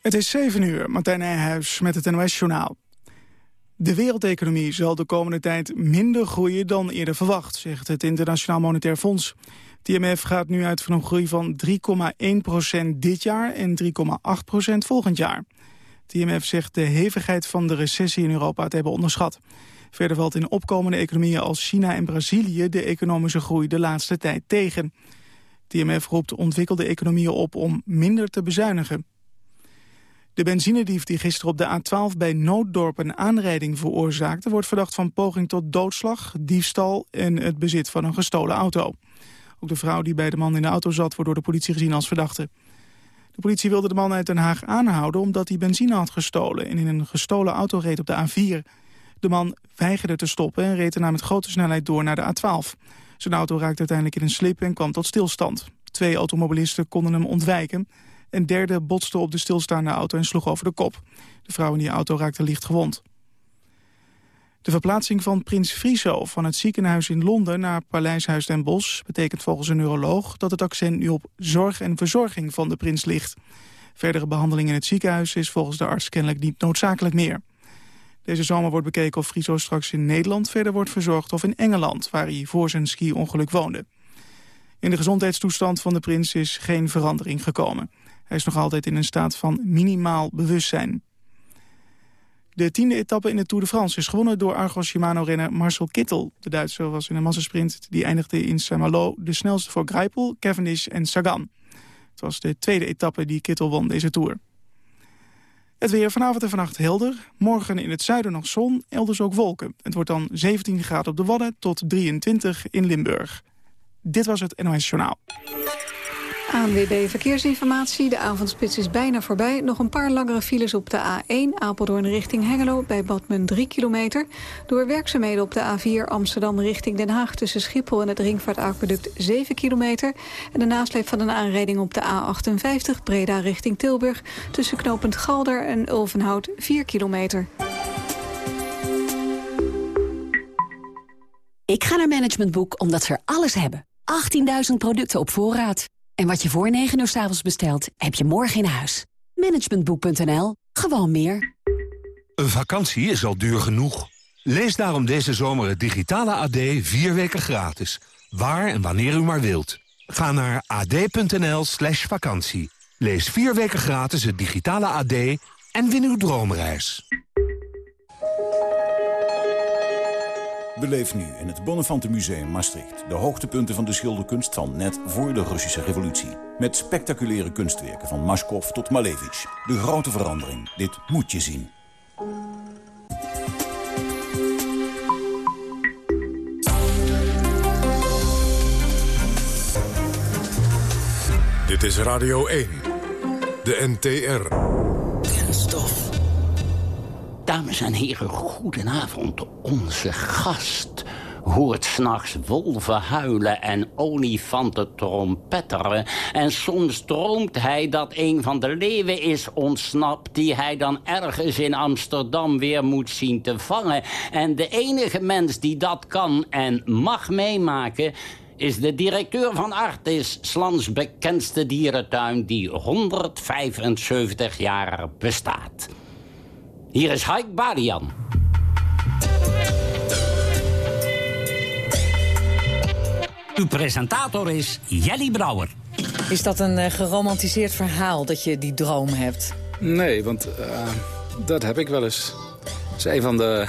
Het is 7 uur, Martijn Nijhuis met het NOS-journaal. De wereldeconomie zal de komende tijd minder groeien dan eerder verwacht, zegt het Internationaal Monetair Fonds. Het IMF gaat nu uit van een groei van 3,1% dit jaar en 3,8% volgend jaar. Het IMF zegt de hevigheid van de recessie in Europa te hebben onderschat. Verder valt in opkomende economieën als China en Brazilië de economische groei de laatste tijd tegen. Het IMF roept ontwikkelde economieën op om minder te bezuinigen. De benzinedief die gisteren op de A12 bij Nooddorp een aanrijding veroorzaakte... wordt verdacht van poging tot doodslag, diefstal en het bezit van een gestolen auto. Ook de vrouw die bij de man in de auto zat wordt door de politie gezien als verdachte. De politie wilde de man uit Den Haag aanhouden omdat hij benzine had gestolen... en in een gestolen auto reed op de A4. De man weigerde te stoppen en reed daarna met grote snelheid door naar de A12. Zijn auto raakte uiteindelijk in een slip en kwam tot stilstand. Twee automobilisten konden hem ontwijken... Een derde botste op de stilstaande auto en sloeg over de kop. De vrouw in die auto raakte licht gewond. De verplaatsing van prins Friso van het ziekenhuis in Londen naar Paleishuis Den Bosch betekent volgens een neuroloog dat het accent nu op zorg en verzorging van de prins ligt. Verdere behandeling in het ziekenhuis is volgens de arts kennelijk niet noodzakelijk meer. Deze zomer wordt bekeken of Friso straks in Nederland verder wordt verzorgd of in Engeland, waar hij voor zijn ski-ongeluk woonde. In de gezondheidstoestand van de prins is geen verandering gekomen. Hij is nog altijd in een staat van minimaal bewustzijn. De tiende etappe in de Tour de France is gewonnen door Argos Shimano-renner Marcel Kittel. De Duitser was in een massasprint die eindigde in Saint-Malo de snelste voor Greipel, Cavendish en Sagan. Het was de tweede etappe die Kittel won deze Tour. Het weer vanavond en vannacht helder. Morgen in het zuiden nog zon, elders ook wolken. Het wordt dan 17 graden op de Wadden tot 23 in Limburg. Dit was het NOS Journaal. ANWB Verkeersinformatie. De avondspits is bijna voorbij. Nog een paar langere files op de A1 Apeldoorn richting Hengelo... bij Badmen 3 kilometer. Door werkzaamheden op de A4 Amsterdam richting Den Haag... tussen Schiphol en het Ringvaartaqueduct 7 kilometer. En de nasleep van een aanrijding op de A58 Breda richting Tilburg... tussen knooppunt Galder en Ulvenhout 4 kilometer. Ik ga naar Management Boek omdat ze er alles hebben. 18.000 producten op voorraad. En wat je voor 9 uur s avonds bestelt, heb je morgen in huis. Managementboek.nl. Gewoon meer. Een vakantie is al duur genoeg. Lees daarom deze zomer het digitale AD vier weken gratis. Waar en wanneer u maar wilt. Ga naar ad.nl slash vakantie. Lees vier weken gratis het digitale AD en win uw droomreis. Beleef nu in het Bonnefante Museum Maastricht... de hoogtepunten van de schilderkunst van net voor de Russische revolutie. Met spectaculaire kunstwerken van Mashkov tot Malevich. De grote verandering. Dit moet je zien. Dit is Radio 1. De NTR. Kenstof. Dames en heren, goedenavond. Onze gast hoort s'nachts wolven huilen en olifanten trompetteren. En soms droomt hij dat een van de leeuwen is ontsnapt... die hij dan ergens in Amsterdam weer moet zien te vangen. En de enige mens die dat kan en mag meemaken is de directeur van Artis, Slans bekendste dierentuin... die 175 jaar bestaat. Hier is Haik Badian. Uw presentator is Jelly Brouwer. Is dat een uh, geromantiseerd verhaal dat je die droom hebt? Nee, want uh, dat heb ik wel eens. Dat is een van de,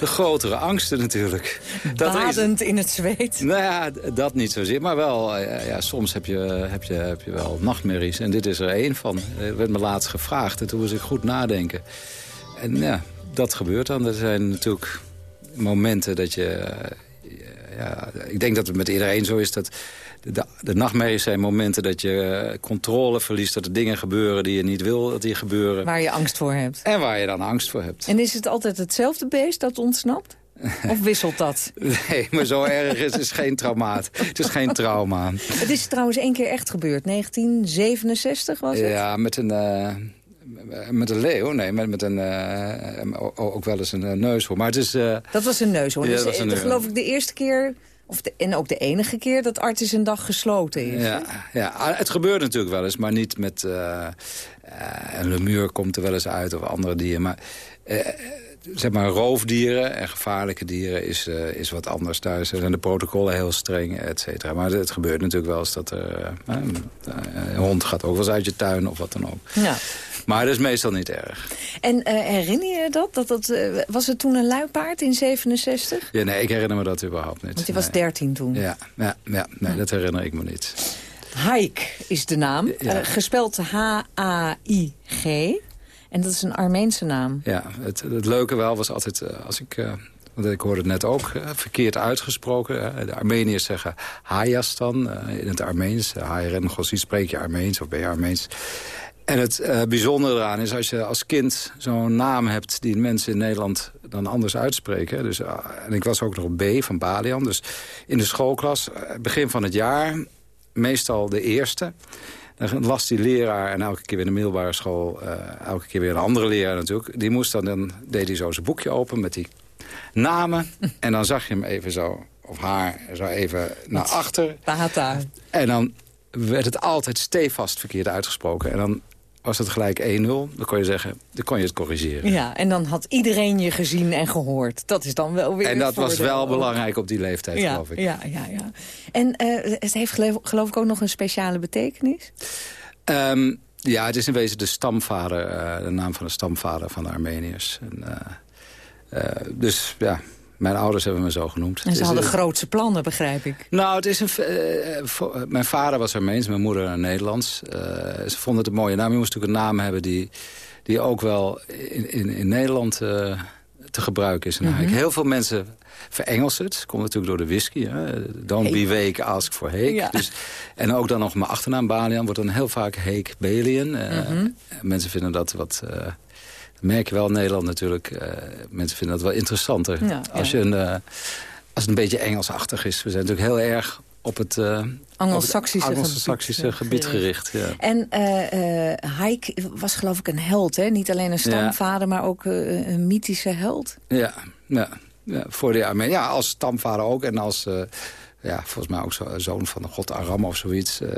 de grotere angsten natuurlijk. Badend is... in het zweet? Nou ja, dat niet zozeer. Maar wel, uh, ja, soms heb je, heb, je, heb je wel nachtmerries. En dit is er één van. Er werd me laatst gevraagd en toen moest ik goed nadenken. En ja, dat gebeurt dan. Er zijn natuurlijk momenten dat je... Ja, ik denk dat het met iedereen zo is dat... De, de nachtmerries zijn momenten dat je controle verliest... dat er dingen gebeuren die je niet wil dat die gebeuren. Waar je angst voor hebt. En waar je dan angst voor hebt. En is het altijd hetzelfde beest dat ontsnapt? Of wisselt dat? Nee, maar zo erg is het geen traumaat. Het is geen trauma. Het is trouwens één keer echt gebeurd. 1967 was het? Ja, met een... Uh, met een leeuw, nee, met, met een, uh, ook wel eens een uh, neushoorn. Maar het is, uh, dat was een neushoorn. Ja, dus, dat geloof ik de eerste keer, of de, en ook de enige keer, dat Artis een dag gesloten is. Ja, ja, het gebeurt natuurlijk wel eens, maar niet met... een lemuur komt er wel eens uit of andere dieren. Maar zeg maar, roofdieren en gevaarlijke dieren is, uh, is wat anders. Daar zijn de protocollen heel streng, et cetera. Maar het gebeurt natuurlijk wel eens dat er... Uh, een hond gaat ook wel eens uit je tuin of wat dan ook. Ja. Maar dat is meestal niet erg. En uh, herinner je dat? dat, dat was het toen een luipaard in 67? Ja, nee, ik herinner me dat überhaupt niet. Want je was 13 toen? Ja, ja, ja nee, dat herinner ik me niet. Haik is de naam. Ja. gespeld H-A-I-G. En dat is een Armeense naam. Ja, het, het leuke wel was altijd, uh, als ik... Uh, want ik hoorde het net ook, uh, verkeerd uitgesproken. de Armeniërs zeggen Hayastan in het Armeens. Hayren Gossi spreek je Armeens of ben je Armeens. En het bijzondere eraan is als je als kind zo'n naam hebt... die mensen in Nederland dan anders uitspreken. Dus, en ik was ook nog B van Balian. Dus in de schoolklas, begin van het jaar, meestal de eerste... Dan las die leraar en elke keer weer de middelbare school... Uh, elke keer weer een andere leraar natuurlijk. Die moest dan, dan deed hij zo zijn boekje open met die namen. en dan zag je hem even zo, of haar, zo even naar achter. Tata. En dan werd het altijd stevast verkeerd uitgesproken. En dan was het gelijk 1-0, dan kon je zeggen, dan kon je het corrigeren. Ja, en dan had iedereen je gezien en gehoord. Dat is dan wel weer En dat was wel belangrijk op die leeftijd, ja, geloof ik. Ja, ja, ja. En uh, het heeft geloof, ik ook nog een speciale betekenis? Um, ja, het is in wezen de stamvader, uh, de naam van de stamvader van de Armeniërs. En, uh, dus ja, mijn ouders hebben me zo genoemd. En ze hadden grootse plannen, begrijp ik. Nou, het is een, uh, mijn vader was Armeens, mijn moeder Nederlands. Uh, ze vonden het een mooie naam. Je moest natuurlijk een naam hebben die, die ook wel in, in, in Nederland uh, te gebruiken is. Mm -hmm. Heel veel mensen verengelsen het. Komt natuurlijk door de whisky. Hè. Don't be weak, ask for Heek. Ja. Dus, en ook dan nog mijn achternaam Balian wordt dan heel vaak Heek Balian. Mm -hmm. Mensen vinden dat wat merk je wel in Nederland natuurlijk. Uh, mensen vinden dat wel interessanter. Ja, als, Je een, uh, als het een beetje Engelsachtig is. We zijn natuurlijk heel erg op het uh, Anglo-Saxische Anglo gebied, gericht. Ja. En Haik was geloof ik een held, hè? Niet alleen een stamvader, maar ook een mythische held. Ja, ja, ja voor de Armeen. Ja, als stamvader ook en als ja, volgens mij ook zo, zoon van de god Aram of zoiets. Uh,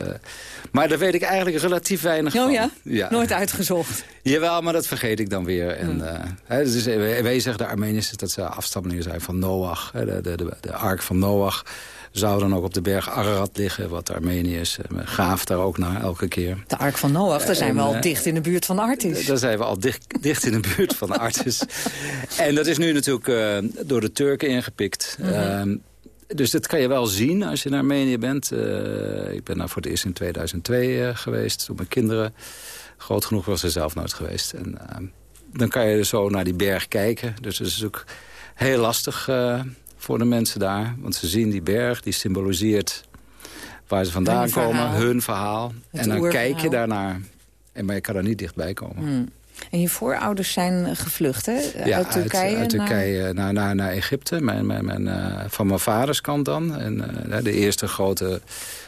maar daar weet ik eigenlijk relatief weinig oh, van. Ja? ja? Nooit uitgezocht? Jawel, maar dat vergeet ik dan weer. En, uh, hè, dus, wij zeggen de Armeniërs dat ze afstammelingen zijn van Noach. Hè, de, de, de, de ark van Noach zou dan ook op de berg Ararat liggen, wat Armeniërs uh, gaaf daar ook naar elke keer. De Ark van Noach, daar zijn we al dicht in de buurt van Artis. Daar zijn we al dicht, dicht in de buurt van Artis. en dat is nu natuurlijk door de Turken ingepikt. Mm -hmm dus dat kan je wel zien als je naar Armenië bent. Uh, ik ben daar voor het eerst in 2002 uh, geweest, toen mijn kinderen groot genoeg was ze zelf nooit geweest. En uh, dan kan je dus zo naar die berg kijken. Dus het is ook heel lastig voor de mensen daar. Want ze zien die berg, die symboliseert waar ze vandaan hun komen, hun verhaal. Het en dan kijk je daarnaar. En, maar je kan er niet dichtbij komen. Hmm. En je voorouders zijn gevlucht, hè? Ja, uit Turkije, uit, uit Turkije naar... Naar, naar, Egypte. Mijn, mijn, mijn, uh, van mijn vaders kant dan. En uh, de eerste grote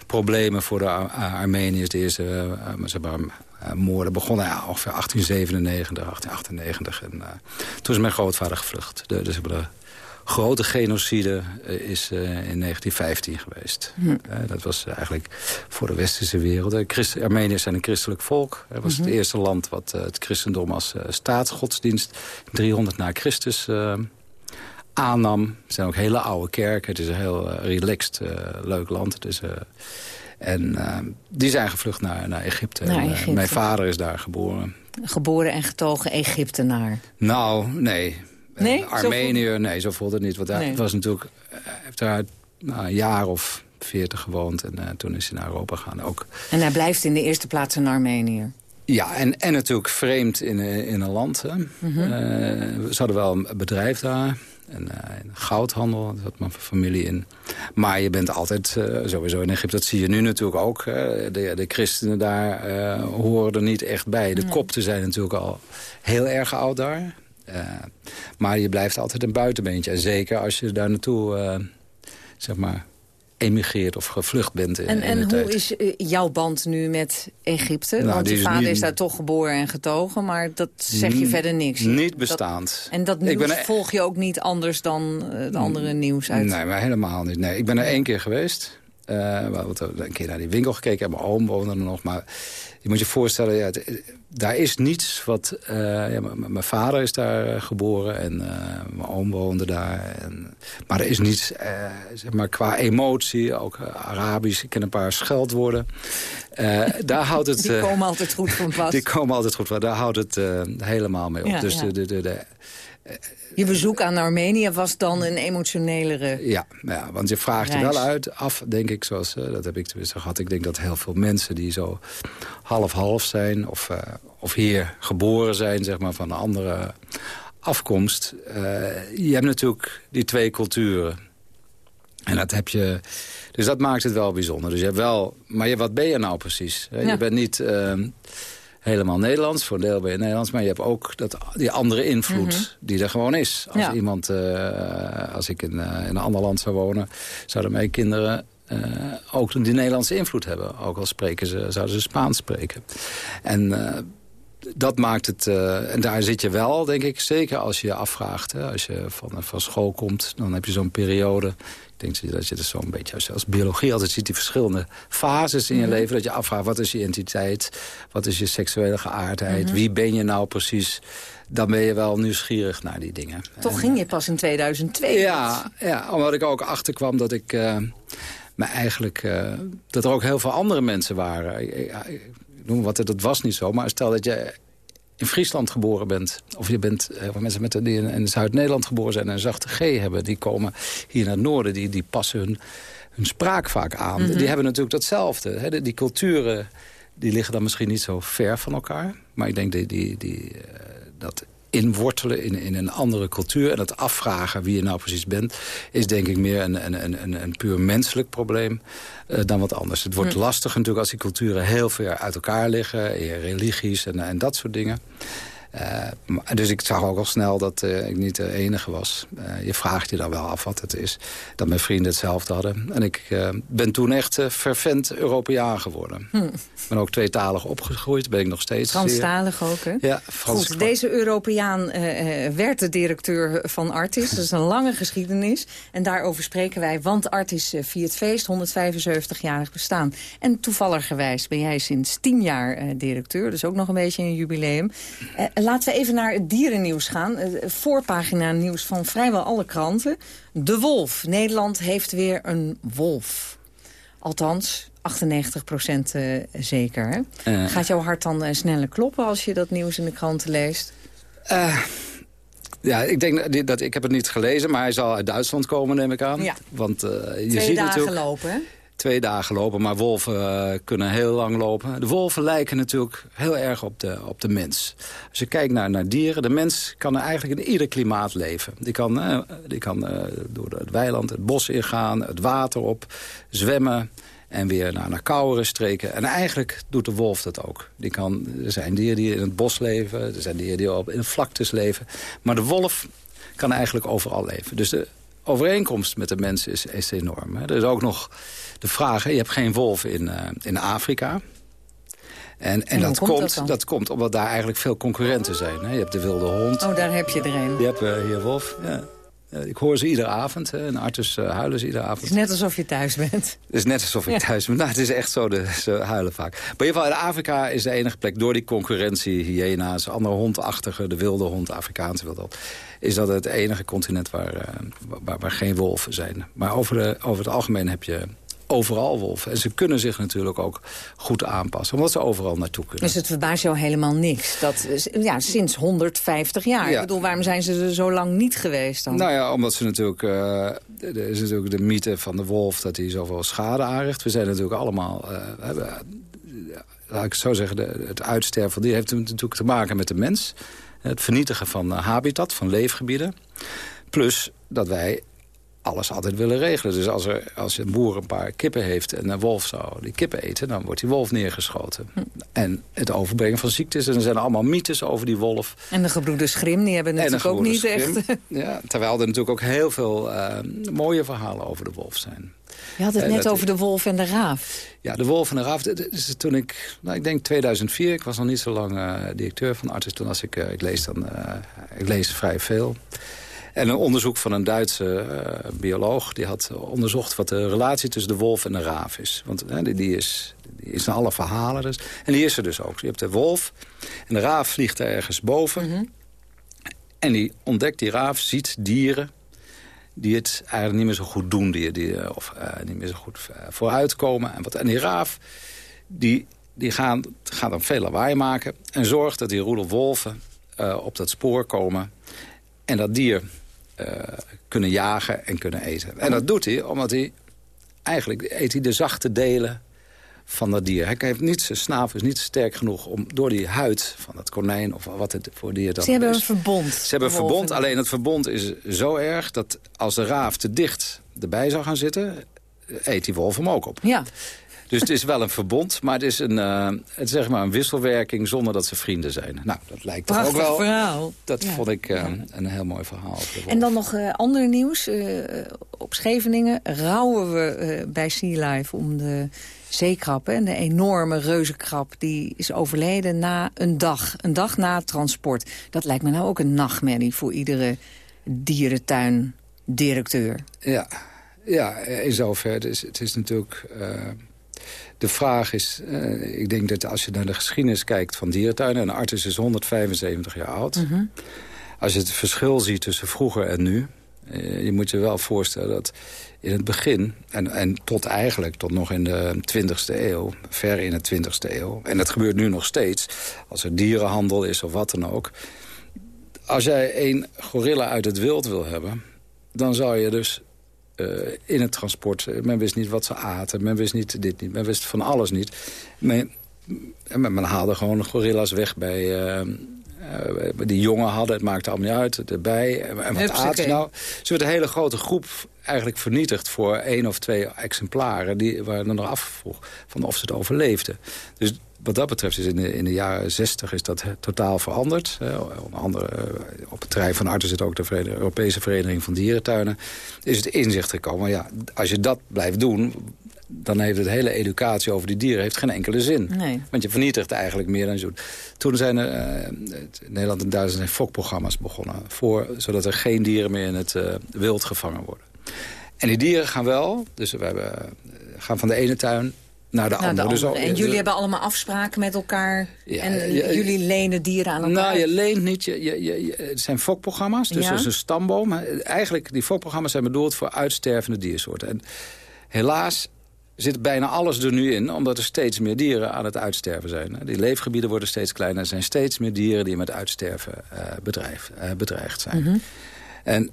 problemen voor de Ar Armeniërs... de eerste uh, zeg maar, moorden begonnen ja, ongeveer 1897, 1898. En toen is mijn grootvader gevlucht. De, dus hebben grote genocide is uh, in 1915 geweest. Hm. Uh, dat was eigenlijk voor de westerse wereld. De Christ Armeniërs zijn een christelijk volk. Het was het eerste land wat het christendom als staatsgodsdienst... 300 na Christus aannam. Er zijn ook hele oude kerken. Het is een heel relaxed, leuk land. Het is... En uh, die zijn gevlucht naar, naar Egypte. Naar en, uh, Egypte. mijn vader is daar geboren. Geboren en getogen Egyptenaar? Nou, nee. Nee? Armenië, zo nee, zo voelde het niet. Want hij nee. was natuurlijk, heeft daar nou, een jaar of veertig gewoond. En uh, toen is hij naar Europa gegaan ook. En hij blijft in de eerste plaats een Armeniër? Ja, en, en natuurlijk vreemd in, in een land. Hè. Mm -hmm. uh, ze hadden wel een bedrijf daar. En, uh, goudhandel, daar zat mijn familie in. Maar je bent altijd, uh, sowieso in Egypte, dat zie je nu natuurlijk ook. De, de christenen daar horen er niet echt bij. De kopten zijn natuurlijk al heel erg oud daar. Uh, maar je blijft altijd een buitenbeentje. En zeker als je daar naartoe, uh, zeg maar, emigreert of gevlucht bent. In, en en in hoe tijd. is uh, jouw band nu met Egypte? Nou, Want je is vader niet, is daar toch geboren en getogen, maar dat zeg je verder niks. Niet bestaand. Dat, en dat nieuws ben, volg je ook niet anders dan de andere nieuws uit? Nee, maar helemaal niet. Nee, ik ben er één keer geweest. Uh, een keer naar die winkel gekeken. En mijn oom woonde er nog. Maar je moet je voorstellen, ja, daar is niets wat... Uh, ja, mijn vader is daar eh, geboren en uh, mijn oom woonde daar. En, maar er is niets, zeg maar, qua emotie, ook Arabisch. Ik ken een paar scheldwoorden. daar houdt het... Die komen altijd goed van pas. Die komen altijd goed van Daar houdt het helemaal mee op. dus De, de, de, de je bezoek aan Armenië was dan een emotionelere... Ja, ja want je vraagt je wel uit af, denk ik, zoals uh, dat heb ik tenminste gehad. Ik denk dat heel veel mensen die zo half-half zijn... Of, uh, of hier geboren zijn, zeg maar, van een andere afkomst. Uh, je hebt natuurlijk die twee culturen. En dat heb je... Dus dat maakt het wel bijzonder. Dus je hebt wel... Maar je, wat ben je nou precies? Ja. Je bent niet... Helemaal Nederlands. Voor een deel ben je Nederlands. Maar je hebt ook dat, die andere invloed mhm. die er gewoon is. Als iemand, uh, als ik in, uh, in, een ander land zou wonen... zouden mijn kinderen uh, ook die Nederlandse invloed hebben. Ook al spreken ze, zouden ze Spaans spreken. En dat maakt het... en daar zit je wel, denk ik, zeker als je je afvraagt. Hè, als je van, van school komt, dan heb je zo'n periode denk dat je dus zo'n beetje als, biologie altijd ziet... die verschillende fases in je mhm. leven. Dat je afvraagt, wat is je identiteit? Wat is je seksuele geaardheid? Mhm. Wie ben je nou precies? Dan ben je wel nieuwsgierig naar die dingen. Toch ging je pas in 2002? Ja, ja omdat ik ook achterkwam dat ik... Uh, me eigenlijk, uh, dat er ook heel veel andere mensen waren. Ik, ik, ik noem wat, dat was niet zo. Maar stel dat je in Friesland geboren bent... of je bent uh, mensen met, die in, Zuid-Nederland geboren zijn... en een zachte G hebben, die komen hier naar het noorden... die, die passen hun, hun spraak vaak aan. Mhm. Die hebben natuurlijk datzelfde. Hè? Die, culturen die liggen dan misschien niet zo ver van elkaar. Maar ik denk die, die, die, uh, dat inwortelen in, in een andere cultuur... en het afvragen wie je nou precies bent... is denk ik meer een, een, een, een puur menselijk probleem uh, dan wat anders. Het wordt hm. lastig natuurlijk als die culturen heel ver uit elkaar liggen... religies en, en dat soort dingen. Uh, dus ik zag ook al snel dat uh, ik niet de enige was. Uh, je vraagt je dan wel af wat het is. Dat mijn vrienden hetzelfde hadden. En ik ben toen echt fervent Europeaan geworden. Hm. Ik ben ook tweetalig opgegroeid, ben ik nog steeds. Franstalig ook, hè? Ja, Frans. Goed, deze Europeaan werd de directeur van Artis. Dat is een lange geschiedenis. En daarover spreken wij, want Artis viert feest, 175-jarig bestaan. En toevalligerwijs ben jij sinds 10 jaar directeur. Dus ook nog een beetje een jubileum. Laten we even naar het dierennieuws gaan. Voorpagina nieuws van vrijwel alle kranten. De wolf. Nederland heeft weer een wolf. Althans, 98 procent uh, zeker. Uh, Gaat jouw hart dan uh, sneller kloppen als je dat nieuws in de kranten leest? ja, ik denk dat ik heb het niet gelezen, maar hij zal uit Duitsland komen, neem ik aan. Ja. Want je Twee ziet dagen natuurlijk, lopen, hè? Twee dagen lopen, maar wolven uh, kunnen heel lang lopen. De wolven lijken natuurlijk heel erg op de, op de mens. Als je kijkt naar, naar dieren, de mens kan eigenlijk in ieder klimaat leven. Die kan, uh, die kan uh, door het weiland, het bos ingaan, het water op, zwemmen en weer naar, naar koudere streken. En eigenlijk doet de wolf dat ook. Die kan, er zijn dieren die in het bos leven, er zijn dieren die op, in vlaktes leven. Maar de wolf kan eigenlijk overal leven. Dus de overeenkomst met de mens is, is enorm. Hè. Er is ook nog de vraag, hè, je hebt geen wolf in, uh, in Afrika. En, en, dat, komt, dat, dat, komt omdat daar eigenlijk veel concurrenten zijn. Hè. Je hebt de wilde hond. Oh, daar heb je er een. Je hebt uh, hier wolf, ja. Ik hoor ze iedere avond. Hè. En Artus uh, huilen ze iedere avond. Het is net alsof je thuis bent. Het is net alsof ik thuis ben. Nou, het is echt zo, de, ze huilen vaak. Maar in ieder geval, in Afrika is de enige plek... door die concurrentie, hyena's, andere hondachtige... de wilde hond, Afrikaanse wilde hond... is dat het enige continent waar, uh, waar, waar, geen wolven zijn. Maar over, de, over het algemeen heb je overal wolven. En ze kunnen zich natuurlijk ook goed aanpassen. Omdat ze overal naartoe kunnen. Dus het verbaast jou helemaal niks. Dat, ja, sinds 150 jaar. Ik bedoel, waarom zijn ze er zo lang niet geweest dan? Nou ja, omdat ze natuurlijk... Uh, er is natuurlijk de mythe van de wolf dat hij zoveel schade aanricht. We zijn natuurlijk allemaal... Uh, hebben, laat ik zo zeggen, de, het uitsterven die heeft natuurlijk te maken met de mens. Het vernietigen van habitat, van leefgebieden. Plus dat wij alles altijd willen regelen. Dus als, er, als een boer een paar kippen heeft en een wolf zou die kippen eten... dan wordt die wolf neergeschoten. Hm. En het overbrengen van ziektes. En er zijn allemaal mythes over die wolf. En de gebroeders Grim, die hebben natuurlijk ook niet echt... Ja, terwijl er natuurlijk ook heel veel uh, mooie verhalen over de wolf zijn. Je had het net over de wolf en de raaf. Ja, de wolf en de raaf. Dus toen ik, nou, ik denk 2004, ik was nog niet zo lang uh, directeur van Artis. Toen als ik, uh, ik lees dan, ik lees vrij veel. En een onderzoek van een Duitse bioloog... die had onderzocht wat de relatie tussen de wolf en de raaf is. Want die, die, is, die is in alle verhalen. Dus. En die is er dus ook. Je hebt de wolf en de raaf vliegt er ergens boven... Mhm. En die ontdekt, die raaf, ziet dieren die het eigenlijk niet meer zo goed doen. Die, die, of uh, niet meer zo goed vooruitkomen. En, wat, en die raaf, die, die gaan, gaan dan veel lawaai maken. En zorgt dat die roedel wolven op dat spoor komen. En dat dier kunnen jagen en kunnen eten. En dat doet hij omdat hij... Eigenlijk eet hij de zachte delen van dat dier. Hij heeft niet, zijn snavel is niet sterk genoeg om door die huid van dat konijn... of wat het voor dier dat Ze hebben een verbond. Ze hebben een verbond, alleen het verbond is zo erg... dat als de raaf te dicht erbij zou gaan zitten... eet die wolf hem ook op. Ja. Dus het is wel een verbond, maar het is een, uh, het zeg maar een wisselwerking zonder dat ze vrienden zijn. Nou, dat lijkt toch ook wel. verhaal. Dat vond ik uh, een heel mooi verhaal. En dan nog uh, ander nieuws. op Scheveningen rouwen we bij Sea Life om de zeekrab, hè, de enorme reuzenkrab, die is overleden na een dag. Een dag na het transport. Dat lijkt me nou ook een nachtmerrie voor iedere dierentuindirecteur. Ja, ja in zoverre. Het is, het is natuurlijk... Uh, de vraag is, uh, ik denk dat als je naar de geschiedenis kijkt van dierentuinen... en Artis is 175 jaar oud... -hmm. als je het verschil ziet tussen vroeger en nu... Uh, je moet je wel voorstellen dat in het begin, en, en tot eigenlijk tot nog in de 20e eeuw, ver in de 20e eeuw... en dat gebeurt nu nog steeds, als er dierenhandel is of wat dan ook... als jij een gorilla uit het wild wil hebben... dan zou je dus in het transport... Eh, men wist niet wat ze aten, men wist niet dit niet, men wist van alles niet. Men, men, men haalde gewoon gorilla's weg bij... Uh, die jongen hadden, het maakte allemaal niet uit, erbij. En, wat aten nou? Ze werd een hele grote groep eigenlijk vernietigd voor één of twee exemplaren... Die, waar er nog afvroeg van of ze het overleefden. Dus wat dat betreft is in de, in de jaren zestig is dat totaal veranderd. Uh, onder andere uh, op het terrein van Arten zit ook de Europese Vereniging van Dierentuinen. Is het inzicht gekomen, ja, als je dat blijft doen dan heeft het hele educatie over die dieren heeft geen enkele zin. Nee. Want je vernietigt eigenlijk meer dan je doet. Toen zijn er uh, in Nederland en Duitsland zijn fokprogramma's begonnen. Voor, zodat er geen dieren meer in het uh, wild gevangen worden. En die dieren gaan wel, dus we hebben, uh, gaan van de ene tuin naar de, andere. Dus en jullie hebben allemaal afspraken met elkaar. Ja, en jullie lenen dieren aan elkaar. Nou, je leent niet. Je, je, je, het zijn fokprogramma's, dus ja. dat is een stamboom. Eigenlijk, die fokprogramma's zijn bedoeld voor uitstervende diersoorten. En helaas zit bijna alles er nu in, omdat er steeds meer dieren aan het uitsterven zijn. Die leefgebieden worden steeds kleiner. Er zijn steeds meer dieren die met uitsterven uh, bedrijf, uh, bedreigd zijn. Mm -hmm. En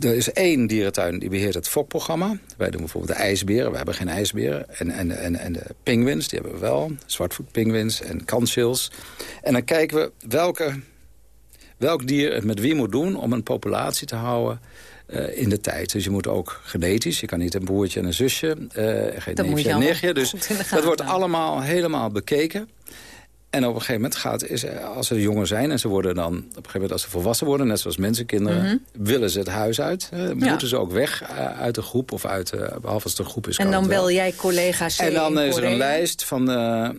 er is één dierentuin die beheert het fokprogramma. Wij doen bijvoorbeeld de ijsberen. We hebben geen ijsberen. En, en, en, en de pinguïns, die hebben we wel. Zwartvoetpinguïns en kansils. En dan kijken we welke, welk dier het met wie moet doen... om een populatie te houden uh, in de tijd. Dus je moet ook genetisch. Je kan niet een broertje en een zusje. Uh, geen dat neefje en nichtje. Dus dat wordt allemaal helemaal bekeken. En op een gegeven moment gaat, is, als ze jonger zijn... en ze worden dan, op een gegeven moment als ze volwassen worden... net zoals mensenkinderen, mm -hmm. willen ze het huis uit. Ja. Moeten ze ook weg uh, uit de groep, of uit, uh, behalve als een groep is. En dan bel jij collega's En dan is er een lijst van...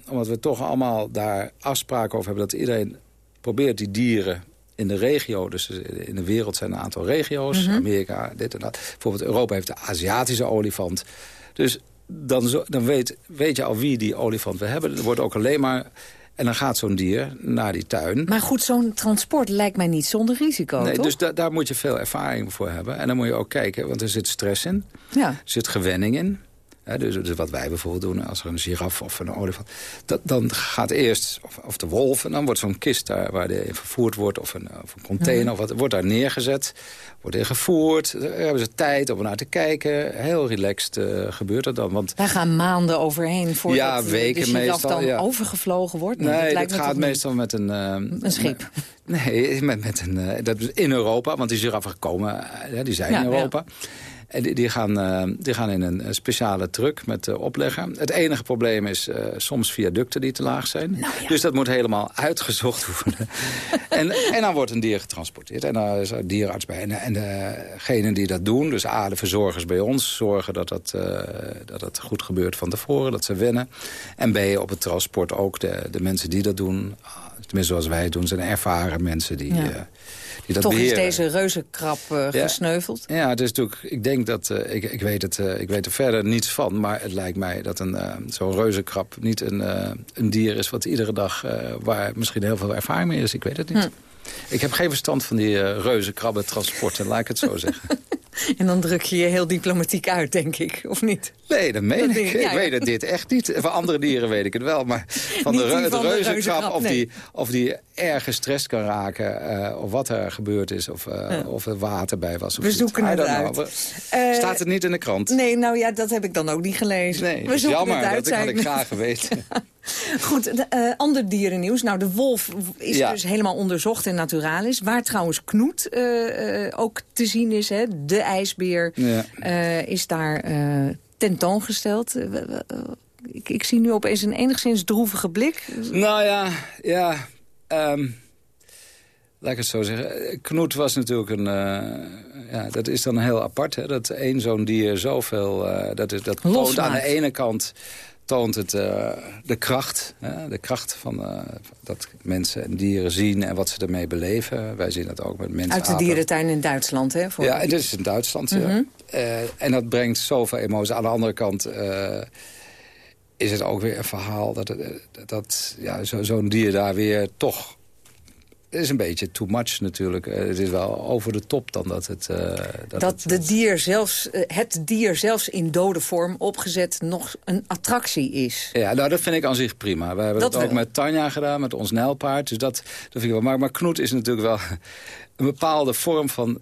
omdat we toch allemaal daar afspraken over hebben... dat iedereen probeert die dieren in de regio, dus in de wereld zijn een aantal regio's. Mm -hmm. Amerika, dit en dat. Bijvoorbeeld Europa heeft de Aziatische olifant. Dus dan, zo, dan weet, weet je al wie die olifant we hebben. Er wordt ook alleen maar... En dan gaat zo'n dier naar die tuin. Maar goed, zo'n transport lijkt mij niet zonder risico, Nee, toch? dus da daar moet je veel ervaring voor hebben. En dan moet je ook kijken, want er zit stress in. Ja. Er zit gewenning in. Dus, dus, wat wij bijvoorbeeld doen als er een giraf of een olifant... Dat, dan gaat eerst, of, of de wolf, en dan wordt zo'n kist daar waar die in vervoerd wordt... of een, of een container, mm. of wat, wordt daar neergezet, wordt er gevoerd. Daar hebben ze tijd om naar te kijken. Heel relaxed uh, gebeurt dat dan. Want, daar gaan maanden overheen voordat ja, weken de meestal, dan ja. overgevlogen wordt. Nee, nee dat gaat meestal met een... Uh, een schip. Nee, met, met een, uh, dat is in Europa, want die giraffen gekomen, die zijn in Europa... Ja. En die, die, gaan, uh, die gaan in een speciale truck met uh, oplegger. Het enige probleem is uh, soms viaducten die te laag zijn. Nou ja. Dus dat moet helemaal uitgezocht worden. en, en dan wordt een dier getransporteerd. En daar is een dierenarts bij. En, en degenen die dat doen, dus A, de verzorgers bij ons... zorgen dat dat, dat dat goed gebeurt van tevoren, dat ze wennen. En B, op het transport ook de, de mensen die dat doen tenminste zoals wij het doen, zijn ervaren mensen die, Ja. Die dat Toch beheren. is deze reuzenkrab eh, Ja. gesneuveld. Ja, het is natuurlijk, ik denk dat, eh, ik, ik, weet het, eh, ik weet er verder niets van... maar het lijkt mij dat een zo'n reuzenkrab niet een, een dier is... wat iedere dag, waar misschien heel veel ervaring mee is. Ik weet het niet. Hm. Ik heb geen verstand van die reuzenkrabben transporten, laat ik het zo zeggen. En dan druk je je heel diplomatiek uit, denk ik, of niet? Nee, dat meen Dat ik. denk ik, ja, ik ja. weet het dit echt niet. Van andere dieren weet ik het wel. Maar van de, die reu- de van de reuzenkrab, of, nee. die, of die erg gestrest kan raken... eh, of wat er gebeurd is, of, eh, of er water bij was. Of We zoeken het uit. know. Eh, Staat het niet in de krant? Nee, nou ja, dat heb ik dan ook niet gelezen. Nee, We dat is zoeken jammer. het uit, dat had ik graag geweten. Goed, de, ander dierennieuws. Nou, de wolf is dus helemaal onderzocht in Naturalis. Waar trouwens Knoet ook te zien is, hè, de ijsbeer, eh, is daar eh, tentoongesteld. Eh, ik, ik zie nu opeens een enigszins droevige blik. Nou ja, ja. ehm, laat ik het zo zeggen. Knoet was natuurlijk een... ja, dat is dan heel apart, hè. Dat één zo'n dier zoveel... eh, dat is, dat aan de ene kant toont het eh, de kracht. Hè, de kracht van eh, dat mensen en dieren zien en wat ze ermee beleven. Wij zien dat ook met mensen. Uit de apen. dierentuin in Duitsland, hè? Voor Ja, het is in Duitsland. ja. Mhm. Eh, en dat brengt zoveel emoties. Aan de andere kant is het ook weer een verhaal... dat, dat ja, zo- zo'n dier daar weer toch... Het is een beetje too much natuurlijk. Eh, het is wel over de top dan dat het... eh, dat, dat het- de dier zelfs, eh, het dier zelfs in dode vorm opgezet nog een attractie is. Ja, nou, dat vind ik aan zich prima. We hebben Dat dat, ook wel. met Tanja gedaan, met ons nijlpaard. Dus dat, dat vind ik wel. Maar, maar Knoet is natuurlijk wel een bepaalde vorm van...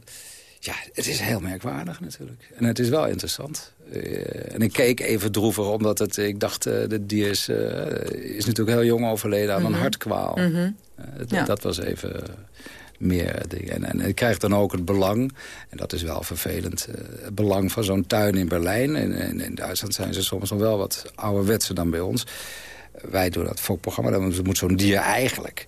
Ja, het is heel merkwaardig natuurlijk. En het is wel interessant. Eh, en ik keek even droevig, omdat het, ik dacht... de dier is, eh, is natuurlijk heel jong overleden aan een hartkwaal. Mhm. D- Ja. Dat was even meer dingen. En, en ik krijg dan ook het belang, en dat is wel vervelend... het belang van zo'n tuin in Berlijn. En, en in Duitsland zijn ze soms nog wel wat ouderwetser dan bij ons. Wij doen dat fokprogramma, dan moet zo'n dier eigenlijk...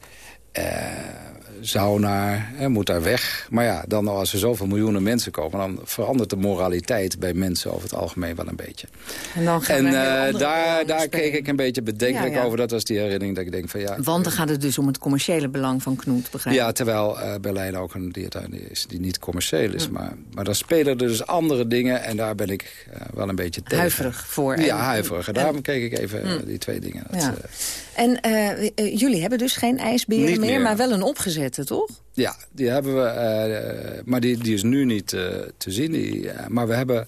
zou naar, hè, moet daar weg. Maar ja, dan als er zoveel miljoenen mensen komen... dan verandert de moraliteit bij mensen over het algemeen wel een beetje. En, dan gaan En eh, daar, daar keek ik een beetje bedenkelijk Ja, ja. over. Dat was die herinnering dat ik denk van ja... Want dan gaat het dus om het commerciële belang van Knoet, begrijp ik? Ja, terwijl eh, Berlijn ook een diertuin is die niet commercieel Hm. is. Maar, maar dan spelen er dus andere dingen en daar ben ik eh, wel een beetje tegen. Huiverig voor. Ja, En- huiverig. En en- daarom keek ik even eh, die twee dingen. Dat, Ja. eh, En eh, eh, jullie hebben dus geen ijsberen meer, meer. maar wel een toch? Ja, die hebben we, eh, maar die, die is nu niet eh, te zien. Die, eh, maar we hebben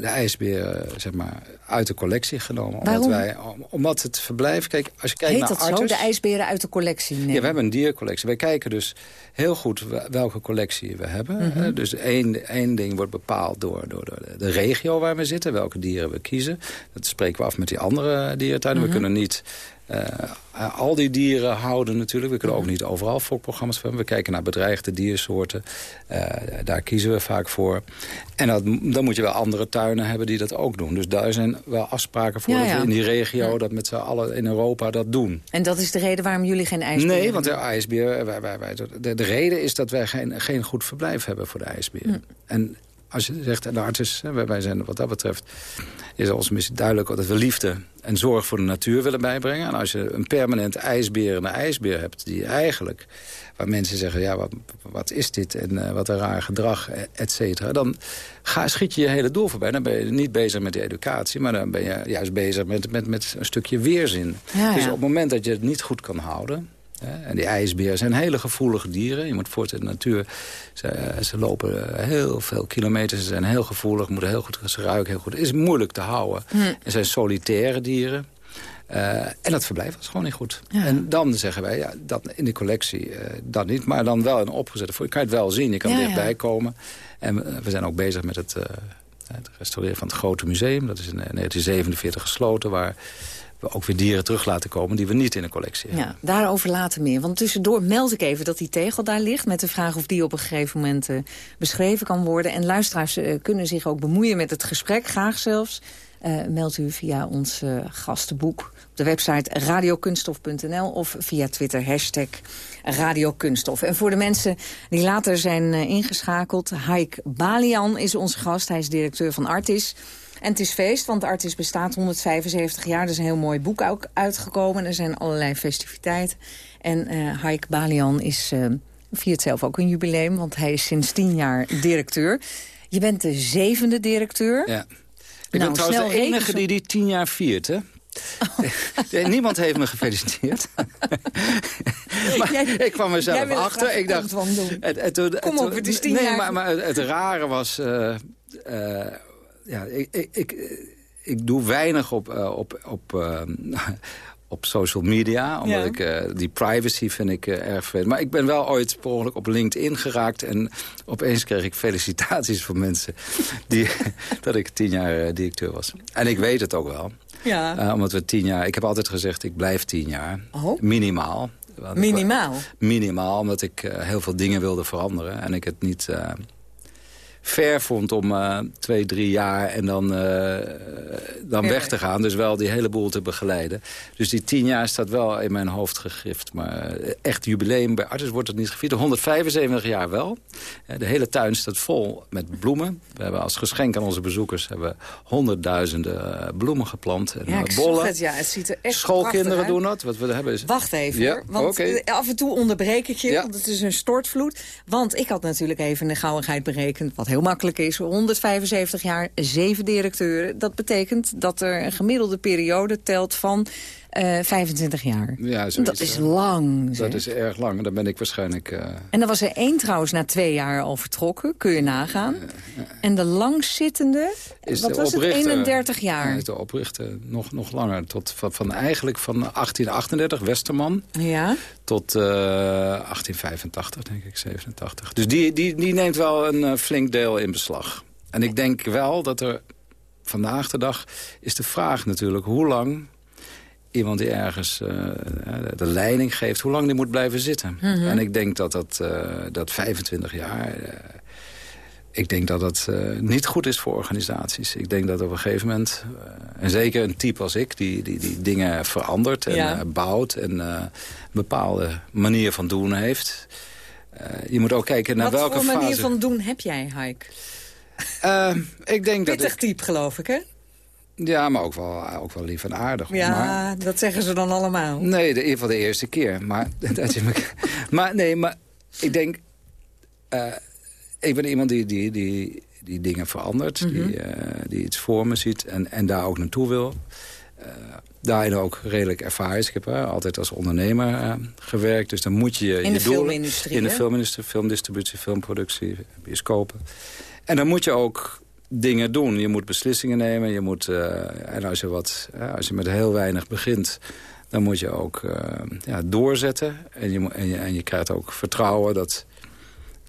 de ijsbeer zeg maar, uit de collectie genomen. Waarom? Omdat, wij, om- omdat het verblijf... Kijk, als je kijkt Heet naar dat zo, de ijsberen uit de collectie nemen? Ja, we hebben een diercollectie. Wij kijken dus heel goed we- welke collectie we hebben. Mhm. Dus één, één ding wordt bepaald door, door de, de regio waar we zitten. Welke dieren we kiezen. Dat spreken we af met die andere dierentuinen. Mhm. We kunnen niet eh, eh, al die dieren houden natuurlijk. We kunnen Mhm. ook niet overal fokprogramma's hebben. We kijken naar bedreigde diersoorten. Eh, daar kiezen we vaak voor. En dat, dan moet je wel andere tuinen hebben die dat ook doen. Dus daar zijn wel afspraken voor Ja, ja. in die regio... dat met z'n allen in Europa dat doen. En dat is de reden waarom jullie geen ijsberen Nee, want de ijsbeer... Wij, wij, wij, de, de reden is dat wij geen, geen goed verblijf hebben voor de ijsbeer. Hm. En als je zegt, en de artis, hè, wij, zijn wat dat betreft... is onze missie duidelijk dat we liefde en zorg voor de natuur willen bijbrengen. En als je een permanent ijsberende ijsbeer hebt... die eigenlijk, waar mensen zeggen, ja, wat, wat is dit? En eh, wat een raar gedrag, eh, et cetera. Dan ga, schiet je je hele doel voorbij. Dan ben je niet bezig met de educatie... maar dan ben je juist bezig met, met, met een stukje weerzin. Ja, dus op het moment dat je het niet goed kan houden... en die ijsberen zijn hele gevoelige dieren. Je moet voort in de natuur. Ze, ze lopen heel veel kilometers. Ze zijn heel gevoelig. Moeten heel goed, ze ruiken heel goed. Het is moeilijk te houden. Hm. Het zijn solitaire dieren. Eh, en dat verblijf was gewoon niet goed. Ja. En dan zeggen wij, ja, dat in de collectie, eh, dat niet. Maar dan wel een opgezette voor. Je kan het wel zien, je kan Ja, dichtbij ja. komen. En we, we zijn ook bezig met het, eh, het restaureren van het grote museum. Dat is in eh, 1947 gesloten, waar we ook weer dieren terug laten komen... die we niet in de collectie hebben. Ja, daarover later meer. Want tussendoor meld ik even dat die tegel daar ligt... met de vraag of die op een gegeven moment eh, beschreven kan worden. En luisteraars eh, kunnen zich ook bemoeien met het gesprek, graag zelfs. Uh, meldt u via ons uh, gastenboek op de website radiokunstof.nl of via Twitter hashtag radiokunstof. En voor de mensen die later zijn uh, ingeschakeld... Haik Balian is onze gast, hij is directeur van Artis... En het is feest, want Artis bestaat 175 jaar. Er is een heel mooi boek ook uitgekomen. Er zijn allerlei festiviteiten. En Haik Balian is, viert zelf ook een jubileum, want hij is sinds tien jaar directeur. Je bent de zevende directeur. Ja. Ik nou, ben trouwens de enige die die tien jaar viert, hè? Oh. Niemand heeft me gefeliciteerd. maar jij, ik kwam er zelf achter. Ik dacht, het, het, het, Kom op, het is tien nee, jaar. Maar, maar het, rare was... Uh, uh, ja, ik, ik, ik, ik, doe weinig op, uh, op, op, op social media. Omdat ik uh, die privacy vind ik uh, erg. Maar ik ben wel ooit per ongeluk op LinkedIn geraakt. En opeens kreeg ik felicitaties van mensen die, dat ik tien jaar uh, directeur was. En ik weet het ook wel. Ja. omdat we tien jaar... Ik heb altijd gezegd, ik blijf tien jaar. Oh. Minimaal. Minimaal? Ik, minimaal, omdat ik heel veel dingen wilde veranderen. En ik het niet ver vond om uh, twee, drie jaar en dan, uh, dan ja. weg te gaan. Dus wel die hele boel te begeleiden. Dus die tien jaar staat wel in mijn hoofd gegrift. Maar echt jubileum bij Artis wordt het niet gevierd. 175 jaar wel. De hele tuin staat vol met bloemen. We hebben als geschenk aan onze bezoekers hebben honderdduizenden bloemen geplant. En ja, bollen. Het, ja, het ziet er echt Schoolkinderen doen dat. Wat we hebben is... Wacht even ja, hoor. Want okay. af en toe onderbreek ik je. Ja. Want het is een stortvloed. Want ik had natuurlijk even de gauwigheid berekend. Wat heel makkelijk is. 175 jaar, zeven directeuren. Dat betekent dat er een gemiddelde periode telt van uh, 25 jaar. Ja, dat is lang. Dat is erg lang. Dan ben ik waarschijnlijk... Uh... En dan was er één trouwens na twee jaar al vertrokken. Kun je nagaan. Uh, en de langzittende, is wat was het, 31 jaar? Ja, de oprichter nog, nog langer. Tot, van, van eigenlijk van 1838, Westerman. Ja. Tot 1885, denk ik, 87. Dus die, die, die neemt wel een flink deel in beslag. En ik denk wel dat er... Vandaag de dag is de vraag natuurlijk hoe lang iemand die ergens uh, de leiding geeft, hoe lang die moet blijven zitten. Mm -hmm. En ik denk dat dat, uh, dat 25 jaar... Uh, ik denk dat dat niet goed is voor organisaties. Ik denk dat op een gegeven moment... en zeker een type als ik, die, die, die dingen verandert en ja. bouwt... en een bepaalde manier van doen heeft... je moet ook kijken naar Wat welke fase... Wat voor manier van doen heb jij, Haik? ik denk Pittig dat ik... type, geloof ik, hè? Ja, maar ook wel, ook wel lief en aardig. Ja, maar, dat zeggen ze dan allemaal. Nee, de, in ieder geval de eerste keer. Maar, dat is maar nee, maar ik denk... Uh, ik ben iemand die, die, die, die dingen verandert. Mhm. Mm -hmm. die, uh, die iets voor me ziet en, en daar ook naartoe wil. Uh, daarin ook redelijk ervaring. Ik heb altijd als ondernemer gewerkt. Dus dan moet je in je de doelen, filmindustrie. In de filmindustrie, filmdistributie, filmproductie, bioscopen. En dan moet je ook dingen doen. Je moet beslissingen nemen. Je moet, uh, en als je, wat, uh, als je met heel weinig begint... dan moet je ook uh, ja, doorzetten. En je, en, je, en je krijgt ook vertrouwen dat,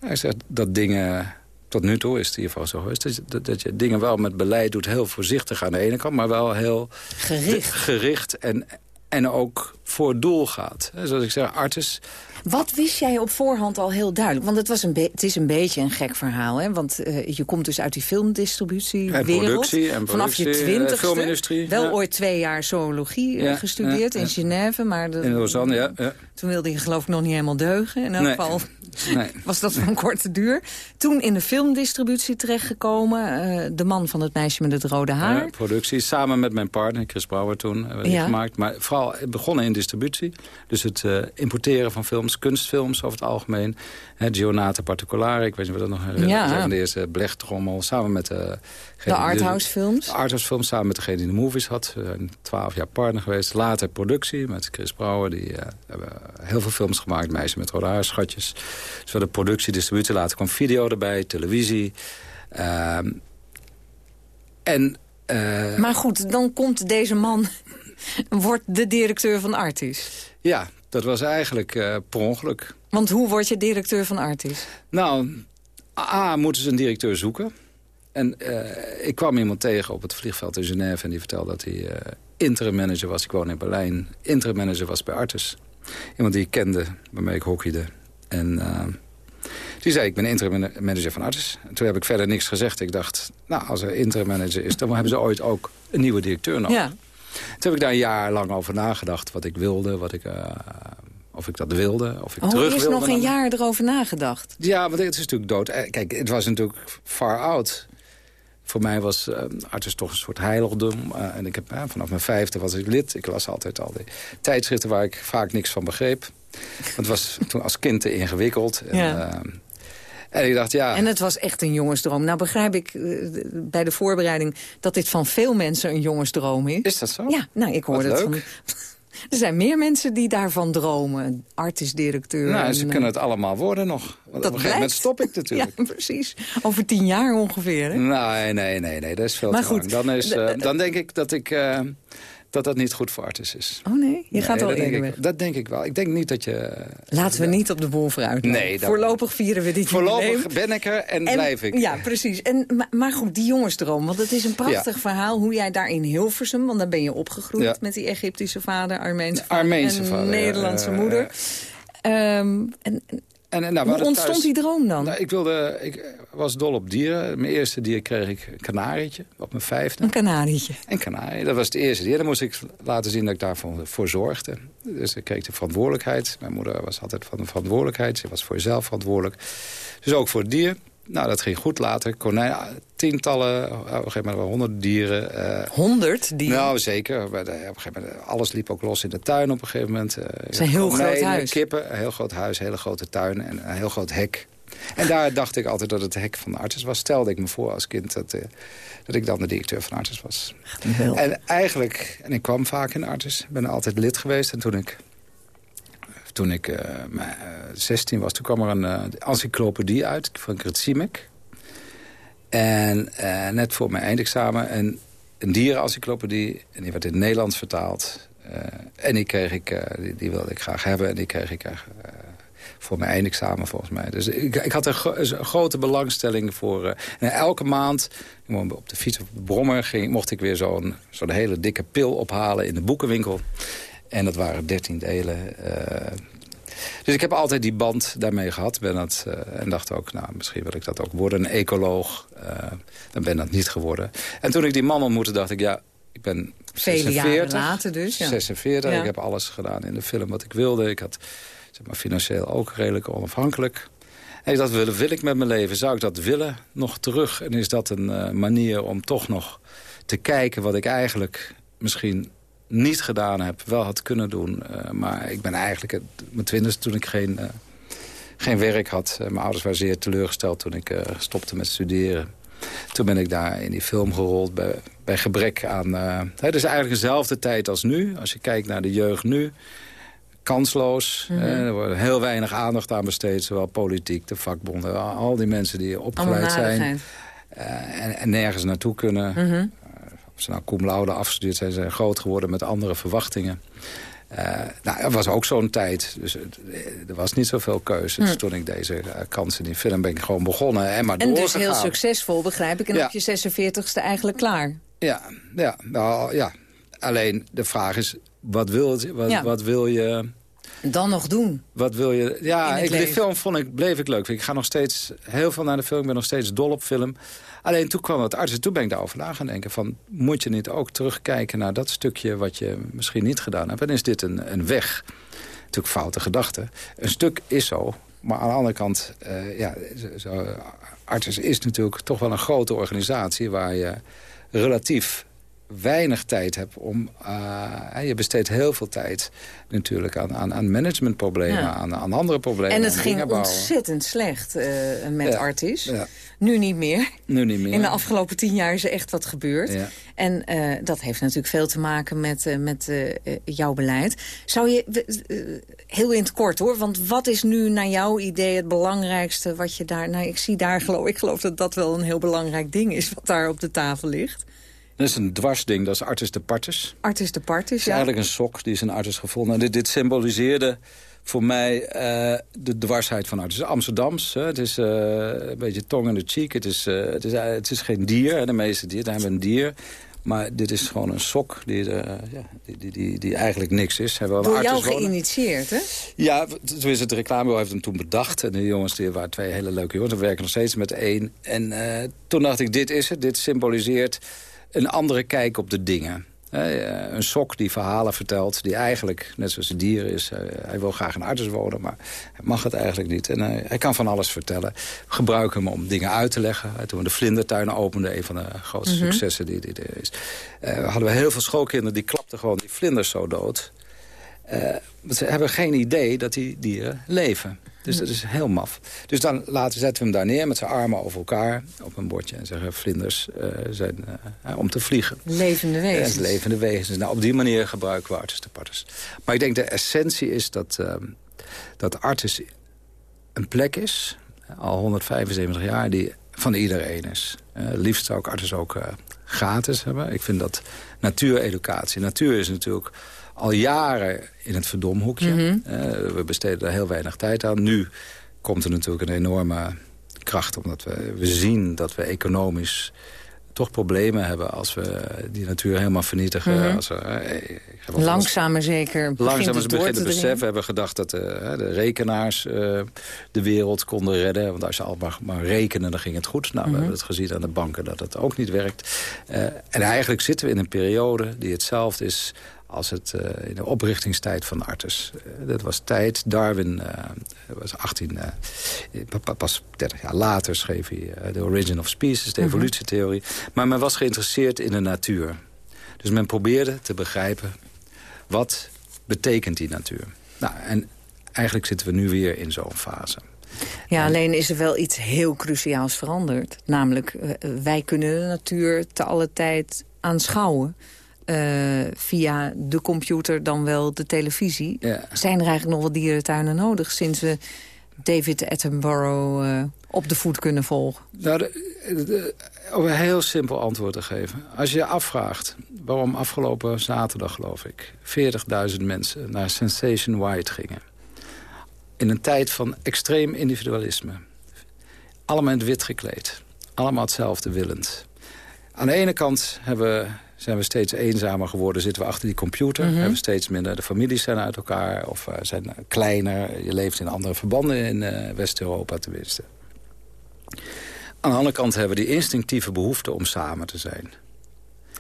ja, zeg, dat dingen... Tot nu toe is het in ieder geval zo. Dat, dat, dat, je dingen wel met beleid doet. Heel voorzichtig aan de ene kant. Maar wel heel gericht, gericht en, en ook voor het doel gaat. Zoals ik zeg, artis... Wat wist jij op voorhand al heel duidelijk? Want het, was een het is een beetje een gek verhaal. Hè? Want uh, je komt dus uit die filmdistributiewereld. En productie, en Vanaf je twintigste. filmindustrie. Wel ja. ooit twee jaar zoologie ja, gestudeerd ja, in Genève. Maar de, in Lausanne, ja, ja. Toen wilde je geloof ik nog niet helemaal deugen. In elk nee. geval nee. was dat van korte duur. Toen in de filmdistributie terechtgekomen. Uh, de man van het meisje met het rode haar. Ja, productie, samen met mijn partner Chris Brouwer toen hebben we die gemaakt. Maar vooral begonnen in distributie. Dus het uh, importeren van films, kunstfilms over het algemeen. He, Gionata Particolare, ik weet niet of dat nog herinnert. Ja. Van de eerste blechtrommel, samen met... Uh, de arthouse films? De arthouse films, samen met degene die de movies had. We zijn twaalf jaar partner geweest. Later productie met Chris Brouwer. Die hebben heel veel films gemaakt. Meisje met rode haar, schatjes. Dus we de productie, distributie. Later kwam video erbij, televisie. Uh, en... Uh, maar goed, dan komt deze man... wordt de directeur van Artis. Ja, dat was eigenlijk uh, per ongeluk. Want hoe word je directeur van Artis? Nou, A, moeten ze een directeur zoeken. En uh, ik kwam iemand tegen op het vliegveld in Genève... en die vertelde dat hij uh, interim manager was. Ik woon in Berlijn. Interim manager was bij Artis. Iemand die ik kende, waarmee ik hockeyde. En uh, Die zei, ik ben interim manager van Artis. En toen heb ik verder niks gezegd. Ik dacht, nou, als er interim manager is... dan hebben ze ooit ook een nieuwe directeur nodig. Ja. Toen heb ik daar een jaar lang over nagedacht. Wat ik wilde, wat ik, uh, of ik dat wilde, of ik oh, terug wilde. nog een jaar erover nagedacht? Ja, want het is natuurlijk dood. Eh, Kijk, het was natuurlijk far out. Voor mij was uh, Artis toch een soort heiligdom. Uh, en ik heb, uh, vanaf mijn vijfde was ik lid. Ik las altijd al die tijdschriften waar ik vaak niks van begreep. Het was toen als kind te ingewikkeld. En, Ja. en ik dacht, ja... En het was echt een jongensdroom. Nou begrijp ik uh, bij de voorbereiding dat dit van veel mensen een jongensdroom is. Is dat zo? Ja, nou ik hoorde het van... Er zijn meer mensen die daarvan dromen. Artis-directeur. Nou, ze en, kunnen het allemaal worden nog. Want dat op een gegeven moment stop ik natuurlijk. Ja, precies. Over tien jaar ongeveer, hè? Nee, nee, nee, nee. Dat is veel maar te goed, lang. Dan, is, uh, dan denk ik dat ik... Uh, dat dat niet goed voor Artis is. Oh nee? Je gaat nee, dat eerder weg. Ik, dat denk ik wel. Ik denk niet dat je... Laten we niet op de bol vooruit. Nee. Voorlopig vieren we dit Voorlopig ben ik er en, en, blijf ik. Ja, precies. En, maar, maar goed, die jongensdroom. Want het is een prachtig Ja. verhaal hoe jij daar in Hilversum... want daar ben je opgegroeid Ja. met die Egyptische vader, Armeense vader... Armeense en vader. Nederlandse moeder. En, En, en, nou, we hoe ontstond thuis- die droom dan? Nou, ik, wilde, ik was dol op dieren. Mijn eerste dier kreeg ik een kanarietje op mijn vijfde. Een kanarietje. Een kanarie, dat was het eerste dier. Dan moest ik laten zien dat ik daarvoor voor zorgde. Dus ik kreeg de verantwoordelijkheid. Mijn moeder was altijd van de verantwoordelijkheid. Ze was voor jezelf verantwoordelijk. Dus ook voor het dier. Nou, dat ging goed later. Konijn, tientallen, op een gegeven moment wel honderden dieren. eh, Honderd die... nou, zeker. De- Op een gegeven moment, alles liep ook los in de tuin op een gegeven moment. Eh, is een heel groot konijnen, huis. kippen, een heel groot huis, een hele grote tuin en een heel groot hek. En daar dacht ik altijd dat het hek van de arts was. Stelde ik me voor als kind dat, eh, dat ik dan de directeur van Artis was. En eigenlijk, en ik kwam vaak in Artis, ben altijd lid geweest. En toen ik, toen ik eh, maar, eh, 16 was, toen kwam er een eh, encyclopedie uit van Krtsimek. En eh, net voor mijn eindexamen een, een dierenencyclopedie. En die werd in het Nederlands vertaald. Eh, en die kreeg ik, eh, die, wilde ik graag hebben. En die kreeg ik eh, voor mijn eindexamen volgens mij. Dus ik, ik had een, gro- een grote belangstelling voor... eh, en elke maand, op de fiets of de brommer... Ging, mocht ik weer zo'n zo'n hele dikke pil ophalen in de boekenwinkel. En dat waren 13 delen. eh. dus ik heb altijd die band daarmee gehad. Ben dat, eh, en dacht ook, nou, misschien wil ik dat ook worden. Een ecoloog. eh, dan ben dat niet geworden. En toen ik die man ontmoette, dacht ik, ja, ik ben Vele 46. jaren later dus, ja. 46. Ja. Ik heb alles gedaan in de film wat ik wilde. Ik had zeg maar, financieel ook redelijk onafhankelijk. En ik dacht, wil, wil ik met mijn leven? Zou ik dat willen nog terug? En is dat een manier om toch nog te kijken wat ik eigenlijk misschien niet gedaan heb, wel had kunnen doen. Eh, maar ik ben eigenlijk het- mijn twintigste toen ik geen, eh, geen werk had. Eh, mijn ouders waren zeer teleurgesteld toen ik stopte met studeren. Toen ben ik daar in die film gerold bij, bij gebrek aan... het is eigenlijk dezelfde tijd als nu. Als je kijkt naar de jeugd nu. Kansloos. Mhm. er wordt heel weinig aandacht aan besteed. Zowel politiek, de vakbonden. Al, die mensen die opgeleid zijn. en, en nergens naartoe kunnen. Mhm. Ze nou cum laude afgestudeerd zijn, zijn groot geworden met andere verwachtingen. Eh nou, er was ook zo'n tijd. Dus het- er was niet zoveel keuze. Dus Hm. toen ik deze uh, kans in die film ben ik gewoon begonnen. En maar En dus heel succesvol, begrijp ik. En Ja. op je 46ste eigenlijk klaar. Ja, ja, nou, ja. Alleen de vraag is, wat wil, het- wat, Ja. wat wil je... Dan nog doen. Wat wil je... In Ja, ik, de film vond ik, bleef ik leuk. Ik ga nog steeds heel veel naar de film. Ik ben nog steeds dol op film. Alleen toen kwam het arts. en Toen ben ik daarover na gaan denken. Van, moet je niet ook terugkijken naar dat stukje wat je misschien niet gedaan hebt? En is dit een, een weg? Natuurlijk foute gedachten. Een stuk is zo. Maar aan de andere kant... eh, ja, zo, Artis is natuurlijk toch wel een grote organisatie... waar je relatief weinig tijd hebt om... eh, je besteedt heel veel tijd natuurlijk aan, aan, aan managementproblemen, Ja. aan, aan andere problemen. En het ging ontzettend slecht eh, met Ja. Artis. Ja, Nu niet meer. nu niet meer. In de afgelopen tien jaar is er echt wat gebeurd. Ja. En eh, dat heeft natuurlijk veel te maken met, eh, met eh, jouw beleid. Zou je, heel in het kort hoor, want wat is nu naar jouw idee het belangrijkste wat je daar... Nou, ik zie daar, geloof, ik geloof dat dat wel een heel belangrijk ding is wat daar op de tafel ligt. Dat is een dwarsding, dat is Artis de Partis. Artis de Partis, is ja. eigenlijk een sok, die is een Artis gevonden. En dit, dit symboliseerde voor mij eh, de dwarsheid van Artis. Amsterdams, hè. het is eh, een beetje tong in de cheek. Het is, eh, het, is, het is geen dier, hè. de meeste dieren hebben een dier. Maar dit is gewoon een sok die, ja, die, die, die, die, eigenlijk niks is. Hebben Door jou geïnitieerd, hè? Ja, is het reclamebureau heeft hem toen bedacht. En de jongens die waren twee hele leuke jongens. We werken nog steeds met één. En toen dacht ik, dit is het. Dit symboliseert een andere kijk op de dingen. Eh, een sok die verhalen vertelt, die eigenlijk, net zoals een dier is... Uh, hij wil graag in arts wonen, maar hij mag het eigenlijk niet. En uh, hij kan van alles vertellen. We gebruiken hem om dingen uit te leggen. toen we de vlindertuinen openden, een van de grootste mhm. successen die, die er is... hadden we heel veel schoolkinderen, die klapten gewoon die vlinders zo dood. ze hebben geen idee dat die dieren leven. Dus dat is heel maf. Dus dan laten, zetten we hem daar neer met zijn armen over elkaar op een bordje. En zeggen vlinders uh, zijn uh, om te vliegen. Levende wezens. Levende wezens. Nou, op die manier gebruiken we artis de partis. Maar ik denk de essentie is dat, uh, dat artis een plek is. Al 175 jaar die van iedereen is. liefst zou ik artis ook gratis hebben. Ik vind dat natuureducatie. Natuur is natuurlijk al jaren in het verdomhoekje. Mhm. Eh, we besteden daar heel weinig tijd aan. Nu komt er natuurlijk een enorme kracht... omdat we, we zien dat we economisch toch problemen hebben als we die natuur helemaal vernietigen. Mhm. als we, eh, Langzaam maar zeker beginnen te beseffen. We hebben gedacht dat uh, de rekenaars uh, de wereld konden redden. Want als je al maar, maar rekenen, dan ging het goed. Nou, we mhm. hebben het gezien aan de banken dat het ook niet werkt. Uh, en eigenlijk zitten we in een periode die hetzelfde is als het uh, in de oprichtingstijd van Artus. Uh, dat was tijd, Darwin uh, was 18, pas 30 jaar later schreef hij The Origin of Species, de mhm. evolutietheorie. Maar men was geïnteresseerd in de natuur. Dus men probeerde te begrijpen, wat betekent die natuur? Nou, en eigenlijk zitten we nu weer in zo'n fase. Ja, alleen is er wel iets heel cruciaals veranderd. Namelijk, wij kunnen de natuur te alle tijd aanschouwen. Uh, via de computer dan wel de televisie. Zijn er eigenlijk nog wat dierentuinen nodig... sinds we David Attenborough uh, op de voet kunnen volgen? Nou, de, om een heel simpel antwoord te geven. Als je je afvraagt waarom afgelopen zaterdag, geloof ik... 40.000 mensen naar Sensation White gingen. In een tijd van extreem individualisme. Allemaal in het wit gekleed. Allemaal hetzelfde willend. Aan de ene kant hebben we zijn we steeds eenzamer geworden. Zitten we achter die computer. Mm Hebben we steeds minder. De families zijn uit elkaar of uh, zijn kleiner. Je leeft in andere verbanden in uh, West-Europa tenminste. Aan de andere kant hebben we die instinctieve behoefte om samen te zijn.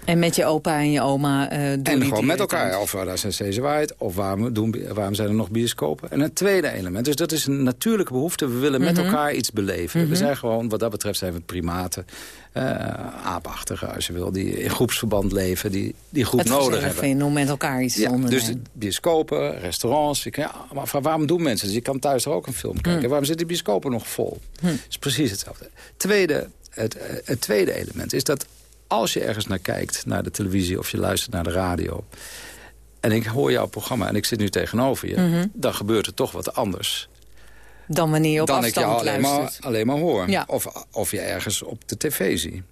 En met je opa en je oma uh, doen En gewoon met elkaar. Of daar zijn steeds waard. Of waarom, doen, waarom zijn er nog bioscopen? En een tweede element. Dus dat is een natuurlijke behoefte. We willen met mhm. elkaar iets beleven. We mhm. zijn gewoon, wat dat betreft zijn we primaten. Uh, aapachtige, als je wil. Die in groepsverband leven. Die, die groep nodig hebben. om met elkaar iets ja, te Dus bioscopen, restaurants. ja, maar waarom doen mensen? Dus je kan thuis er ook een film kijken. Mm. Waarom zitten die bioscopen nog vol? Mm. is precies hetzelfde. Tweede, het, het tweede element is dat als je ergens naar kijkt, naar de televisie of je luistert naar de radio... en ik hoor jouw programma en ik zit nu tegenover je... Mhm. dan gebeurt er toch wat anders. Dan wanneer je op dan afstand ik jou alleen maar, alleen maar hoor. Of, of je ergens op de tv ziet.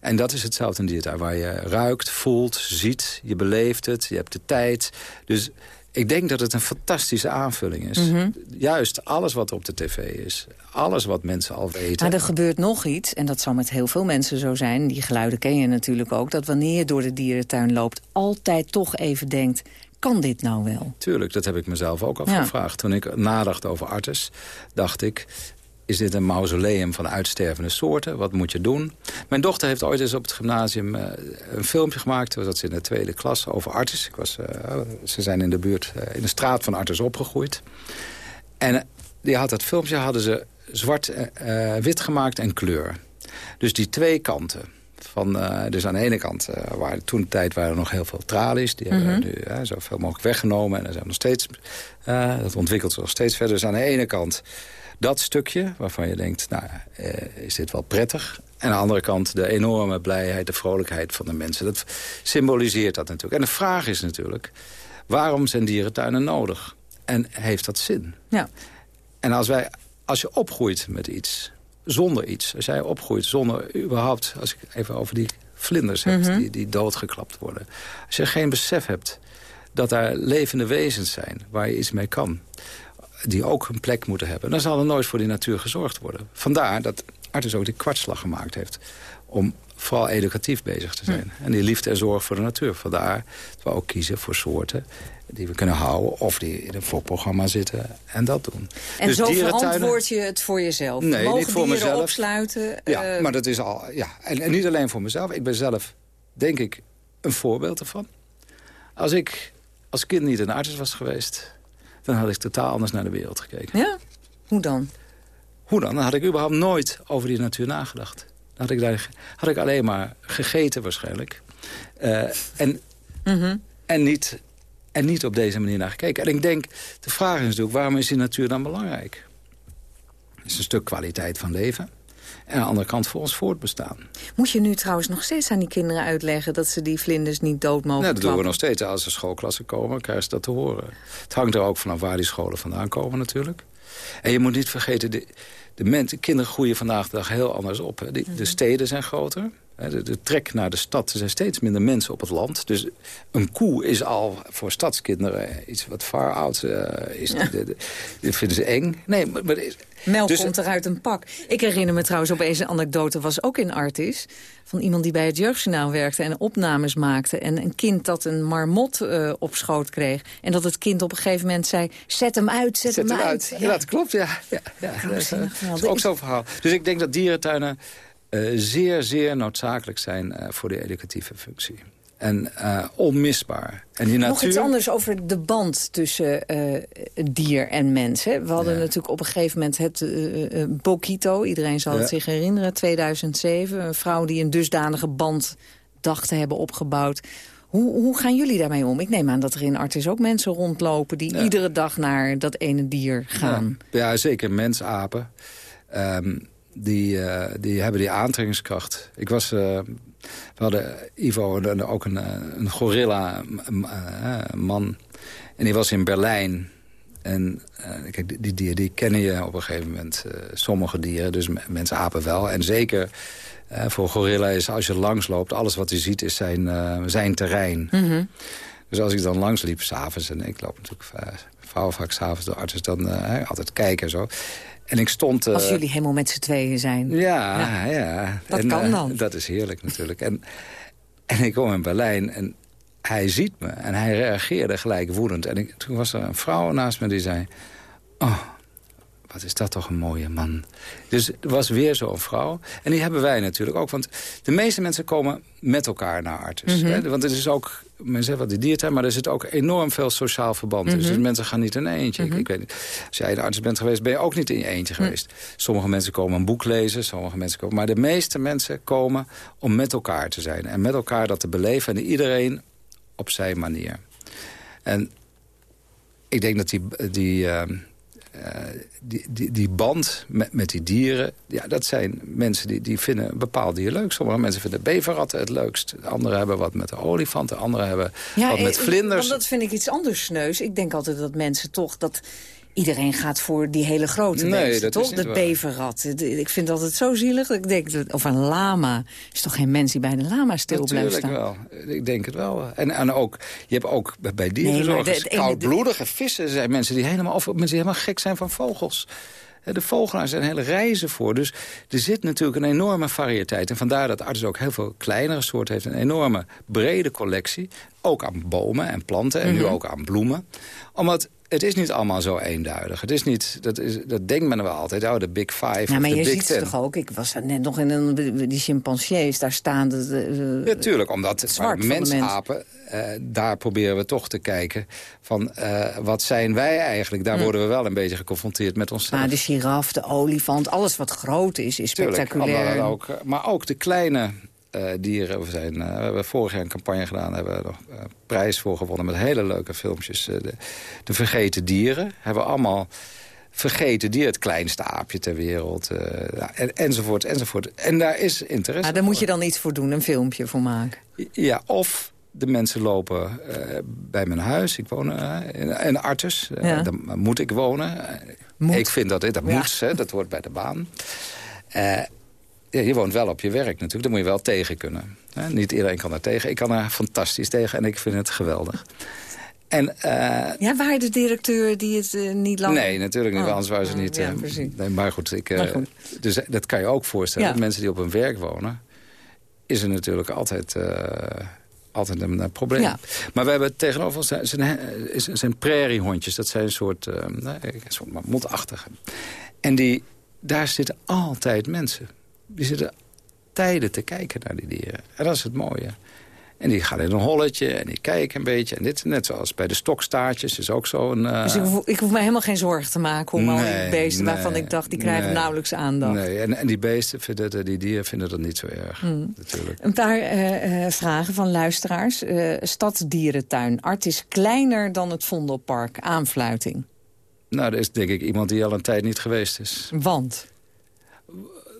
En dat is hetzelfde in diertuin, waar je ruikt, voelt, ziet, je beleeft het, je hebt de tijd. Dus ik denk dat het een fantastische aanvulling is. Mhm. Juist alles wat op de tv is. Alles wat mensen al weten. Maar er gebeurt nog iets, en dat zal met heel veel mensen zo zijn... die geluiden ken je natuurlijk ook... dat wanneer je door de dierentuin loopt... altijd toch even denkt, kan dit nou wel? Tuurlijk, dat heb ik mezelf ook afgevraagd. Toen ik nadacht over artis, dacht ik is dit een mausoleum van uitstervende soorten? Wat moet je doen? Mijn dochter heeft ooit eens op het gymnasium uh, een filmpje gemaakt. Dat ze in de tweede klas over Artis. Ik was, uh, ze zijn in de buurt, uh, in de straat van Artis opgegroeid. En die had dat filmpje hadden ze zwart-wit gemaakt en kleur. Dus die twee kanten. Van, dus aan de ene kant, waren, toen de tijd waren er nog heel veel tralies. Die hebben mm -hmm. nu zoveel mogelijk weggenomen. En dan zijn nog steeds, dat ontwikkelt zich nog steeds verder. Dus aan de ene kant dat stukje waarvan je denkt, nou, eh, is dit wel prettig? En aan de andere kant de enorme blijheid, de vrolijkheid van de mensen. Dat symboliseert dat natuurlijk. En de vraag is natuurlijk, waarom zijn dierentuinen nodig? En heeft dat zin? Ja. En als, wij, als je opgroeit met iets, zonder iets... als jij opgroeit zonder überhaupt, als ik even over die vlinders heb... Mhm. die, die doodgeklapt worden. Als je geen besef hebt dat daar levende wezens zijn waar je iets mee kan die ook een plek moeten hebben... dan zal er nooit voor die natuur gezorgd worden. Vandaar dat Artus ook die kwartslag gemaakt heeft... om vooral educatief bezig te zijn. En die liefde en zorg voor de natuur. Vandaar dat we ook kiezen voor soorten die we kunnen houden... of die in een fokprogramma zitten en dat doen. En dus zo verantwoord je het voor jezelf? Nee, Mogen niet voor mezelf. opsluiten? Ja, uh... maar dat is al... Ja. En, en, niet alleen voor mezelf. Ik ben zelf, denk ik, een voorbeeld ervan. Als ik als kind niet een arts was geweest... dan had ik totaal anders naar de wereld gekeken. Ja? Hoe dan? Hoe dan? Dan had ik überhaupt nooit over die natuur nagedacht. Dan had ik, daar, had ik alleen maar gegeten waarschijnlijk. Uh, en, mm -hmm. en niet en niet op deze manier naar gekeken. En ik denk, de vraag is natuurlijk, waarom is die natuur dan belangrijk? Het is een stuk kwaliteit van leven. En aan de andere kant voor ons voortbestaan. Moet je nu trouwens nog steeds aan die kinderen uitleggen... dat ze die vlinders niet dood mogen Nee, dat doen we nog steeds. Als er schoolklassen komen, krijgen ze dat te horen. Het hangt er ook vanaf waar die scholen vandaan komen natuurlijk. En je moet niet vergeten, de, de, mensen, kinderen groeien vandaag de dag heel anders op. Hè. De, de steden zijn groter. De, de, trek naar de stad. Er zijn steeds minder mensen op het land. Dus een koe is al voor stadskinderen iets wat far out uh, is. Ja. Dat vinden ze eng. Nee, maar, maar Melk dus, komt eruit een pak. Ik herinner me trouwens opeens een anekdote, was ook in Artis... van iemand die bij het Jeugdjournaal werkte en opnames maakte... en een kind dat een marmot uh, op schoot kreeg. En dat het kind op een gegeven moment zei... zet hem uit, zet, zet hem, hem uit. uit. Ja. ja, dat klopt, ja. ja, ja dat, is, ook zo'n verhaal. Dus ik denk dat dierentuinen zeer, zeer noodzakelijk zijn uh, voor de educatieve functie. En uh, onmisbaar. En die Nog natuur... iets anders over de band tussen dier en mens. Hè? We hadden ja. natuurlijk op een gegeven moment het Bokito. Iedereen zal ja. het zich herinneren, 2007. Een vrouw die een dusdanige band dacht te hebben opgebouwd. Hoe, hoe gaan jullie daarmee om? Ik neem aan dat er in Artis ook mensen rondlopen... die ja. iedere dag naar dat ene dier gaan. Ja, zeker. Mensapen. Um, die, uh, die hebben die aantrekkingskracht. Ik was... Uh, we hadden Ivo en ook een, een gorilla uh, man. En die was in Berlijn. En kijk, die dieren die, die kennen je op een gegeven moment. sommige dieren, dus mensen apen wel. En zeker voor gorilla is als je langsloopt... alles wat hij ziet is zijn, zijn terrein. Mm -hmm. Dus als ik dan langs liep s'avonds... en ik loop natuurlijk vrouwen vaak s'avonds door artsen... dan altijd kijken en zo... En ik stond... Als jullie helemaal met z'n tweeën zijn. Ja, ja. ja. Dat en, kan dan. Uh, dat is heerlijk natuurlijk. en, en ik kom in Berlijn en hij ziet me. En hij reageerde gelijk woedend. En ik, toen was er een vrouw naast me die zei... Oh, wat is dat toch een mooie man. Dus er was weer zo'n vrouw. En die hebben wij natuurlijk ook. Want de meeste mensen komen met elkaar naar Artis. Mm -hmm. Want het is ook, men zegt wat die diertuin... maar er zit ook enorm veel sociaal verband tussen. Mm -hmm. Dus mensen gaan niet in eentje. Mm -hmm. ik, weet niet, als jij in de arts bent geweest, ben je ook niet in je eentje geweest. Sommige mensen komen een boek lezen, sommige mensen komen... maar de meeste mensen komen om met elkaar te zijn. En met elkaar dat te beleven. En iedereen op zijn manier. En ik denk dat die... die uh, die, die, die band met, met die dieren... Ja, dat zijn mensen die, die vinden een bepaald dier leuk. Sommige mensen vinden beverratten het leukst. Anderen hebben wat met de olifanten. Anderen hebben ja, wat met vlinders. dat vind ik iets anders sneus. Ik denk altijd dat mensen toch... dat Iedereen gaat voor die hele grote nee, beesten, dat toch? Is niet de waar. beverrat. Ik vind dat het zo zielig. Ik denk, of een lama. is toch geen mens die bij de lama stil blijft staan? wel. Ik denk het wel. En, en ook, je hebt ook bij dierenverzorgers nee, koudbloedige vissen. Er zijn mensen die helemaal, of mensen die helemaal gek zijn van vogels. De vogelaars zijn hele reizen voor. Dus er zit natuurlijk een enorme variëteit. En vandaar dat Artis ook heel veel kleinere soorten heeft. Een enorme brede collectie. Ook aan bomen en planten. En mm -hmm. nu ook aan bloemen. Omdat het is niet allemaal zo eenduidig. Het is niet, dat, is, dat denkt men wel altijd, oh, de Big Five ja, maar je ziet het toch ook? Ik was net nog in een, die chimpansees, daar staan de... de ja, tuurlijk, omdat het zwart mensapen, uh, daar proberen we toch te kijken van uh, wat zijn wij eigenlijk? Daar hm. worden we wel een beetje geconfronteerd met onszelf. Maar de giraf, de olifant, alles wat groot is, is tuurlijk, spectaculair. Ook, maar ook de kleine uh, dieren. We, zijn, uh, we hebben vorig jaar een campagne gedaan. hebben we nog uh, prijs voor gewonnen met hele leuke filmpjes. de, de vergeten dieren. Hebben we allemaal vergeten dieren. Het kleinste aapje ter wereld. en, enzovoort, enzovoort. En daar is interesse ah, Daar moet je dan iets voor doen, een filmpje voor maken. Ja, of de mensen lopen bij mijn huis. Ik woon in, in Artes. Ja. Daar moet ik wonen. Moet. Ik vind dat dat Ja. moet. Hè, dat hoort bij de baan. Ja, je woont wel op je werk natuurlijk. Daar moet je wel tegen kunnen. Niet iedereen kan daar tegen. Ik kan er fantastisch tegen en ik vind het geweldig. En, uh, ja, waar de directeur die het uh, niet lang... Nee, natuurlijk niet. Oh. Anders waren ze niet... Ja, uh, precies. nee, maar goed, ik, Maar goed. Dus dat kan je ook voorstellen. Ja. Mensen die op hun werk wonen... is er natuurlijk altijd, altijd een, probleem. Maar we hebben tegenover ons zijn, zijn, zijn prairiehondjes. Dat zijn een soort, een soort mammoetachtige. En die, daar zitten altijd mensen. Die zitten tijden te kijken naar die dieren. En dat is het mooie. En die gaan in een holletje en die kijken een beetje. En dit net zoals bij de stokstaartjes is ook zo'n... Uh... Dus ik hoef, ik hoef mij helemaal geen zorgen te maken om al die beesten... waarvan ik dacht, die krijgen nauwelijks aandacht. Nee, en, en die beesten, vinden, die dieren vinden dat niet zo erg. Hmm. Natuurlijk. Een paar uh, vragen van luisteraars. Uh, stadsdierentuin. Art is kleiner dan het Vondelpark. Aanfluiting. Nou, dat is denk ik iemand die al een tijd niet geweest is. Want?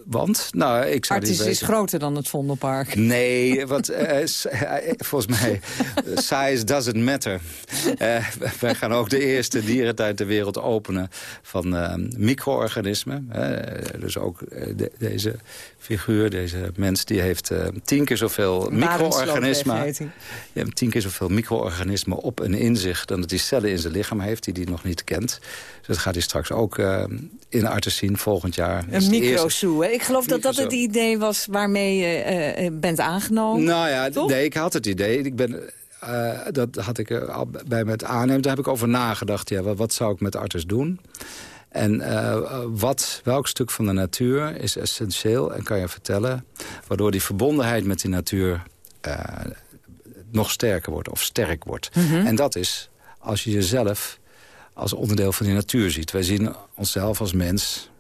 Want? Nou, ik zou Artis is groter dan het Vondelpark. Nee, want uh, volgens mij, size doesn't matter. Uh, wij gaan ook de eerste dierentuin ter wereld openen van uh, micro-organismen. dus ook deze figuur, deze mens, die heeft tien keer zoveel micro-organismen. Ja, tien keer zoveel micro-organismen op en in zich dan dat hij cellen in zijn lichaam heeft die hij nog niet kent. Dus dat gaat hij straks ook in Artis zien volgend jaar. Een micro-zoo, hè? Ik geloof dat dat het idee was waarmee je uh, bent aangenomen. Nou ja, nee, ik had het idee. Ik ben, uh, dat had ik al bij me het aannemen. Daar heb ik over nagedacht. Ja, wat, wat zou ik met artis doen? En uh, wat, welk stuk van de natuur is essentieel en kan je vertellen... waardoor die verbondenheid met die natuur nog sterker wordt of sterk wordt. Mhm. En dat is als je jezelf als onderdeel van die natuur ziet. Wij zien onszelf als mens,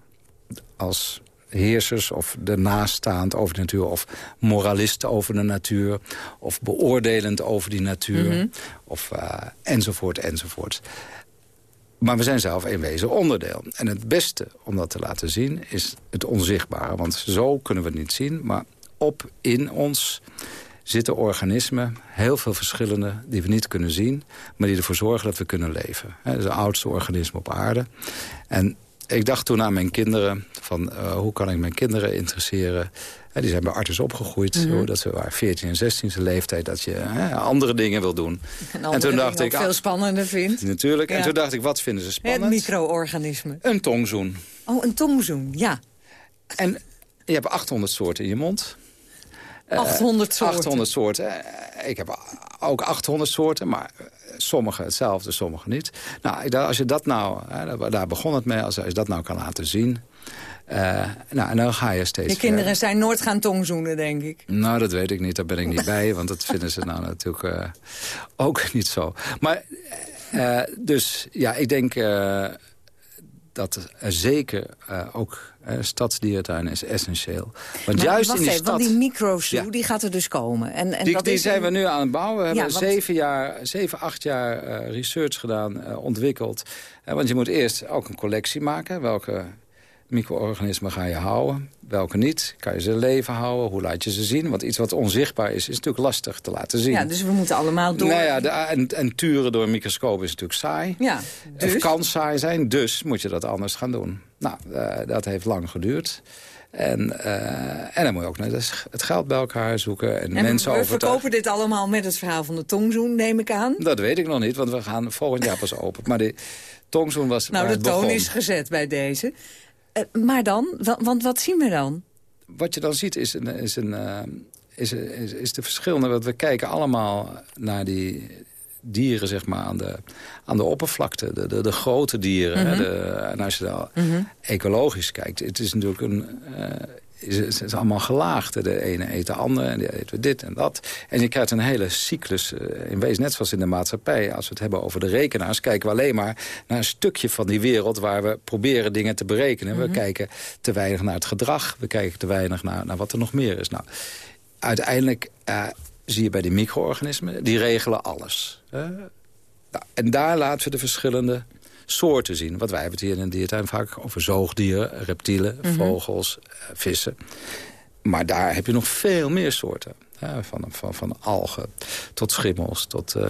als heersers of naaststaand over de natuur... of moralisten over de natuur, of beoordelend over die natuur... Mhm. of, uh, enzovoort, enzovoort. Maar we zijn zelf in wezen onderdeel. En het beste om dat te laten zien is het onzichtbare. Want zo kunnen we het niet zien, maar op in ons zitten organismen, heel veel verschillende, die we niet kunnen zien... maar die ervoor zorgen dat we kunnen leven. Het is de oudste organisme op aarde. En ik dacht toen aan mijn kinderen, van uh, hoe kan ik mijn kinderen interesseren... die zijn bij Artus opgegroeid, mm -hmm. dat ze waren 14 en 16 zijn leeftijd... dat je andere dingen wil doen. En, toen dacht ik... veel spannender vindt. Natuurlijk. En toen dacht ik, wat vinden ze spannend? Het micro-organisme. Een tongzoen. Oh, een tongzoen, ja. En je hebt 800 soorten in je mond. 800 eh, soorten? 800 soorten. Ik heb ook 800 soorten, maar sommige hetzelfde, sommige niet. Nou, als je dat nou, daar begon het mee, als je dat nou kan laten zien... Uh, nou, en dan ga je steeds Je kinderen zijn nooit gaan tongzoenen, denk ik. Nou, dat weet ik niet. Daar ben ik niet bij. Want dat vinden ze nou natuurlijk uh, ook niet zo. Maar, uh, dus ja, ik denk dat er zeker ook uh, is essentieel. Want juist in die stad... want die microzoo, die gaat er dus komen. En, en die, dat die zijn we nu aan het bouwen. We hebben zeven, jaar, zeven, acht jaar uh, research gedaan, ontwikkeld. want je moet eerst ook een collectie maken. Welke micro-organismen ga je houden? Welke niet? Kan je ze leven houden? Hoe laat je ze zien? Want iets wat onzichtbaar is, is natuurlijk lastig te laten zien. Ja, dus we moeten allemaal door... Nou ja, de, en, en turen door een microscoop is natuurlijk saai. Ja, dus... Of kan saai zijn, dus moet je dat anders gaan doen. Nou, uh, dat heeft lang geduurd. En, uh, en dan moet je ook het geld bij elkaar zoeken en, en mensen we, we verkopen dit allemaal met het verhaal van de tongzoen, neem ik aan? Dat weet ik nog niet, want we gaan volgend jaar pas open. Maar de tongzoen was Nou, de toon is gezet bij deze. Uh, maar dan, want wat zien we dan? Wat je dan ziet is, een, is, een, uh, is, is, is de verschillende... Want we kijken allemaal naar die dieren zeg maar, aan, de, aan de oppervlakte. De, de, de grote dieren. Mm -hmm. hè, de, en als je dan mm -hmm. ecologisch kijkt. Het is natuurlijk een... Uh, is, het is allemaal gelaagd. De ene eet de andere en die eten dit en dat. En je krijgt een hele cyclus. Uh, in wezen net zoals in de maatschappij. Als we het hebben over de rekenaars... kijken we alleen maar naar een stukje van die wereld... waar we proberen dingen te berekenen. Mm -hmm. We kijken te weinig naar het gedrag. We kijken te weinig naar, naar wat er nog meer is. Nou, uiteindelijk... Uh, zie je bij die micro-organismen, die regelen alles. Nou, en daar laten we de verschillende soorten zien. Want wij hebben het hier in de diertuin vaak over zoogdieren, reptielen, mm -hmm. vogels, uh, vissen. Maar daar heb je nog veel meer soorten. Ja, van, van, van algen tot schimmels, tot uh,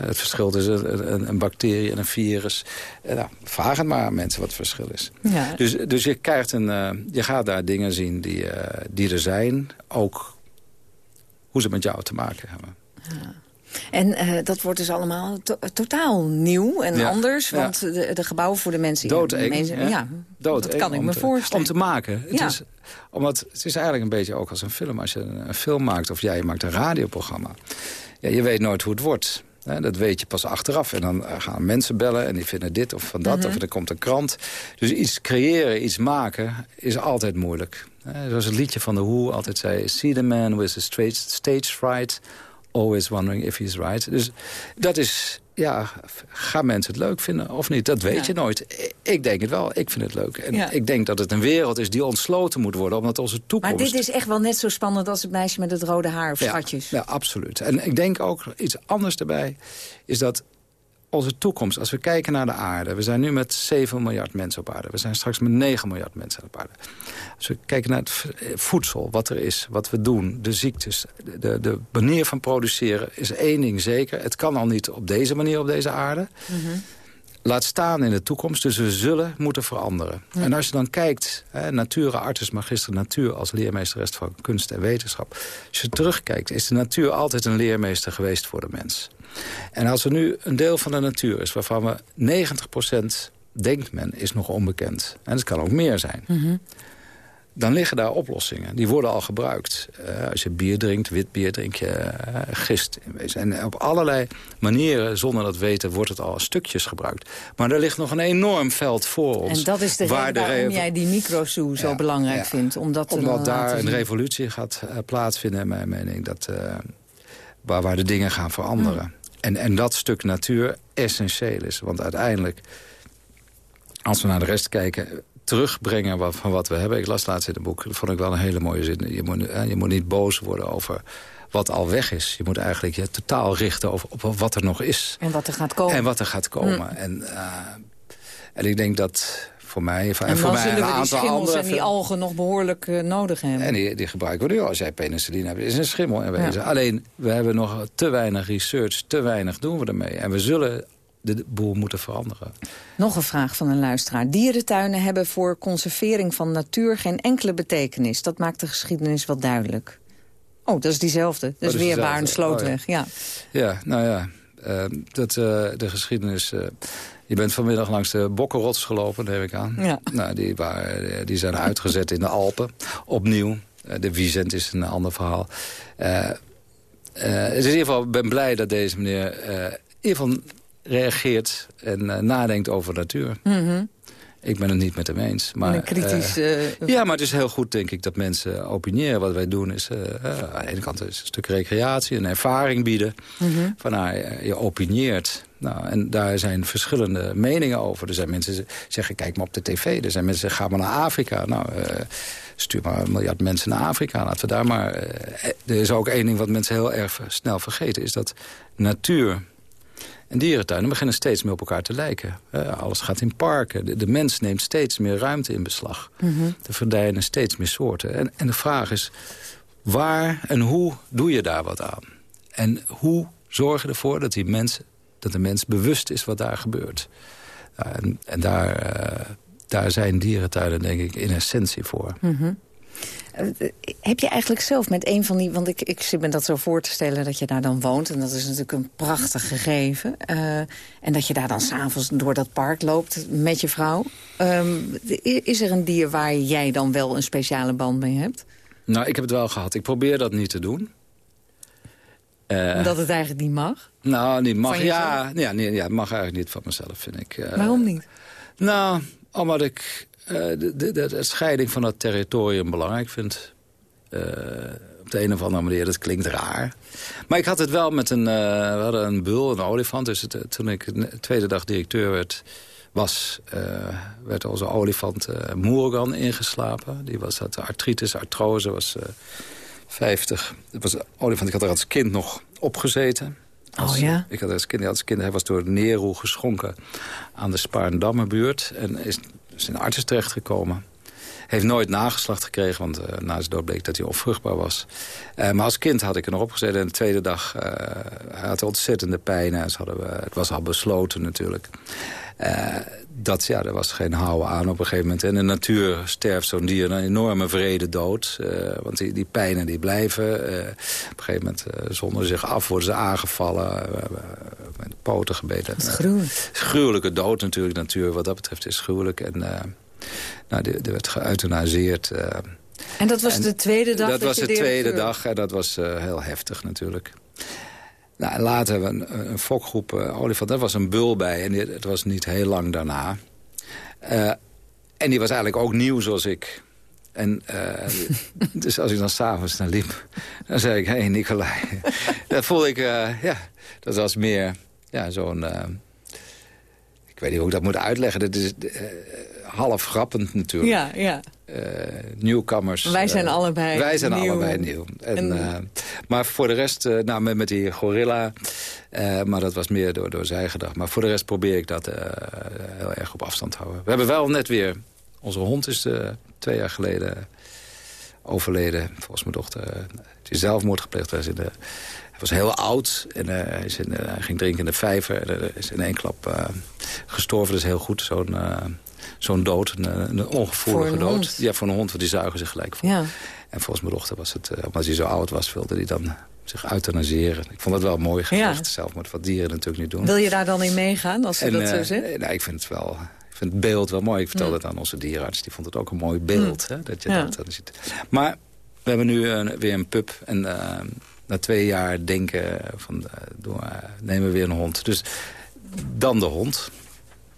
het verschil tussen een, een, bacterie en een virus. Uh, nou, vraag het maar aan mensen wat het verschil is. Ja. Dus, dus je, krijgt een, uh, je gaat daar dingen zien die, die er zijn, ook hoe ze met jou te maken hebben. Ja. En uh, dat wordt dus allemaal to totaal nieuw en Ja, anders. ja. Want de, de gebouwen voor de mensen... Doodeng, mensen, hè? ja, Doodeng dat kan ik me te- voorstellen. Om te maken. Het, Ja. is, omdat, het is eigenlijk een beetje ook als een film. Als je een film maakt of jij maakt een radioprogramma. Ja, je weet nooit hoe het wordt. Dat weet je pas achteraf. En dan eh, gaan mensen bellen en die vinden dit of van dat. Mhm. Of er komt een krant. Dus iets creëren, iets maken is altijd moeilijk. Zoals het liedje van de Who altijd zei... See the man with straight stage fright. Always wondering if he's right. Dus dat is... Ja, gaan mensen het leuk vinden of niet? Dat weet Ja. je nooit. Ik denk het wel. Ik vind het leuk. En Ja. ik denk dat het een wereld is die ontsloten moet worden. Omdat onze toekomst... Maar dit is echt wel net zo spannend als het meisje met het rode haar of Ja, schatjes. Ja, absoluut. En ik denk ook iets anders erbij. Is dat onze toekomst, als we kijken naar de aarde... we zijn nu met 7 miljard mensen op aarde. We zijn straks met 9 miljard mensen op aarde. Als we kijken naar het eh, voedsel, wat er is, wat we doen... de ziektes, de, de manier van produceren is één ding zeker. Het kan al niet op deze manier op deze aarde. Laat staan in de toekomst, dus we zullen moeten veranderen. En als je dan kijkt, hè, Natura Artis Magister Natuur... als leermeesteres van kunst en wetenschap. Als je terugkijkt, is de natuur altijd een leermeester geweest voor de mens. En als er nu een deel van de natuur is waarvan we 90% denkt men is nog onbekend. En het kan ook meer zijn. Dan liggen daar oplossingen. Die worden al gebruikt. Eh, als je bier drinkt, wit bier, drink je eh, gist. En op allerlei manieren, zonder dat weten, wordt het al stukjes gebruikt. Maar er ligt nog een enorm veld voor ons. En dat is de waar reden waarom jij die microzoo zo belangrijk ja. vindt. Om dat te Omdat daar een revolutie gaat eh, plaatsvinden, in mijn mening. Dat, waar, waar de dingen gaan veranderen. Mm. En, en dat stuk natuur essentieel is. Want uiteindelijk, als we naar de rest kijken... terugbrengen wat, van wat we hebben. Ik las laatst in een boek, dat vond ik wel een hele mooie zin. Je moet, je moet niet boos worden over wat al weg is. Je moet eigenlijk je totaal richten over, op wat er nog is. En wat er gaat komen. En wat er gaat komen. En, eh, en ik denk dat voor mij, En voor mij en zullen een we die aantal schimmels andere... en die algen nog behoorlijk eh, nodig hebben. En die, die gebruiken we nu. Als jij penicilline hebt, is een schimmel in wezen. Alleen, we hebben nog te weinig research, te weinig doen we ermee. En we zullen de boel moeten veranderen. Nog een vraag van een luisteraar. Dierentuinen hebben voor conservering van natuur geen enkele betekenis. Dat maakt de geschiedenis wel duidelijk. Oh, dat is diezelfde. Dat is dat is weer diezelfde. Baarn Slootweg. ja. Ja, nou ja, eh, dat, eh, de geschiedenis... eh, je bent vanmiddag langs de Bokkenrots gelopen, neem ik aan. Ja. Nou, die, waren, die zijn uitgezet in de Alpen, opnieuw. Eh, de Vicent is een ander verhaal. Eh, eh, het is in ieder geval, ik ben blij dat deze meneer eh, ieder geval reageert en eh, nadenkt over natuur. Mhm. Ik ben het niet met hem eens. Maar, een kritisch... eh, eh, ja, maar het is heel goed, denk ik, dat mensen opiniëren. Wat wij doen is, eh, eh, aan de ene kant is een stuk recreatie, een ervaring bieden. mhm. Van, nou, je opinieert. Nou, en daar zijn verschillende meningen over. Er zijn mensen die zeggen, kijk maar op de tv. Er zijn mensen die zeggen, ga maar naar Afrika. Nou, eh, stuur maar een miljard mensen naar Afrika. Laten we daar maar... eh, er is ook één ding wat mensen heel erg snel vergeten. Is dat natuur en dierentuinen beginnen steeds meer op elkaar te lijken. Alles gaat in parken. De, de mens neemt steeds meer ruimte in beslag. Er verdwijnen steeds meer soorten. En, en de vraag is, waar en hoe doe je daar wat aan? En hoe zorg je ervoor dat, die mensen, dat de mens bewust is wat daar gebeurt? En en daar, eh, daar zijn dierentuinen denk ik in essentie voor. Eh, Heb je eigenlijk zelf met een van die... want ik, ik zit me dat zo voor te stellen dat je daar dan woont... en dat is natuurlijk een prachtig gegeven. eh, en dat je daar dan s'avonds door dat park loopt met je vrouw. Ehm, is er een dier waar jij dan wel een speciale band mee hebt? Nou, ik heb het wel gehad. Ik probeer dat niet te doen. Eh, Omdat het eigenlijk niet mag? nou, niet mag. Ja, ja, nee, ja, het mag eigenlijk niet van mezelf, vind ik. Eh, Waarom niet? Nou, omdat ik eh, de, de, de, de scheiding van het territorium belangrijk vind. Op de een of andere manier, dat klinkt raar. Maar ik had het wel met een... we hadden een bul, een olifant. Dus het, toen ik de tweede dag directeur werd, was, werd onze olifant Moergan ingeslapen. Die was had artritis, artrose, was 50. Het was olifant, ik had er als kind nog opgezeten. Als- Oh ja? Ik had als kind, als kind, hij was door Nero geschonken aan de Spaarndammerbuurt. En is, is in de artsen terechtgekomen. heeft nooit nageslacht gekregen, want uh, na zijn dood bleek dat hij onvruchtbaar was. Uh, maar als kind had ik er nog opgezet en de tweede dag uh, hij had ontzettende pijn. En hadden we, het was al besloten natuurlijk. Dat, ja, er was geen houden aan op een gegeven moment. En in de natuur sterft zo'n dier een enorme vrede dood. want die, die pijnen die blijven. op een gegeven moment zonder zich af worden ze aangevallen. met de poten gebeten. Gruwelijk. gruwelijke dood natuurlijk. Natuur wat dat betreft is gruwelijk. En nou, die, die werd geëuthanaseerd. Uh, en dat was de tweede dag? Dat, was de tweede dag en dat was heel heftig natuurlijk. Nou, later hebben we een, een fokgroep uh, olifant. Daar was een bul bij en het was niet heel lang daarna. en die was eigenlijk ook nieuw zoals ik. En dus als ik dan s'avonds naar liep, dan zei ik... Hé hey, Nicolai, dat voelde ik, ja, dat was meer ja, zo'n... ik weet niet hoe ik dat moet uitleggen. Dat is, half grappend natuurlijk. Ja, ja. Uh, nieuwkamers. Wij zijn uh, allebei Wij zijn nieuw. allebei nieuw. En, en... Maar voor de rest, nou, met, met die gorilla... maar dat was meer door, door zij gedacht. Maar voor de rest probeer ik dat heel erg op afstand te houden. We hebben wel net weer... Onze hond is twee jaar geleden overleden. Volgens mijn dochter. Die zelfmoord gepleegd. Hij, in de, hij was heel oud. En hij, is in, hij ging drinken in de vijver. En is in één klap gestorven. Dat is heel goed. Zo'n zo'n dood, een, een ongevoelige dood. Hond. Ja, voor een hond, want die zuigen zich gelijk vol. Ja. En volgens mijn dochter was het, omdat hij zo oud was, wilde hij dan zich euthanaseren. Ik vond dat wel mooi ja. zelf, maar wat dieren natuurlijk niet doen. Wil je daar dan in meegaan, als ze en, dat zo zegt? Nou, ik vind het wel... Ik vind het beeld wel mooi. Ik vertelde het aan onze dierenarts. Die vond het ook een mooi beeld. Mm. Hè, dat je ja. dat, dat ziet. Maar we hebben nu uh, weer een pup. En uh, na twee jaar denken van... Doen, nemen we weer een hond. Dus dan de hond.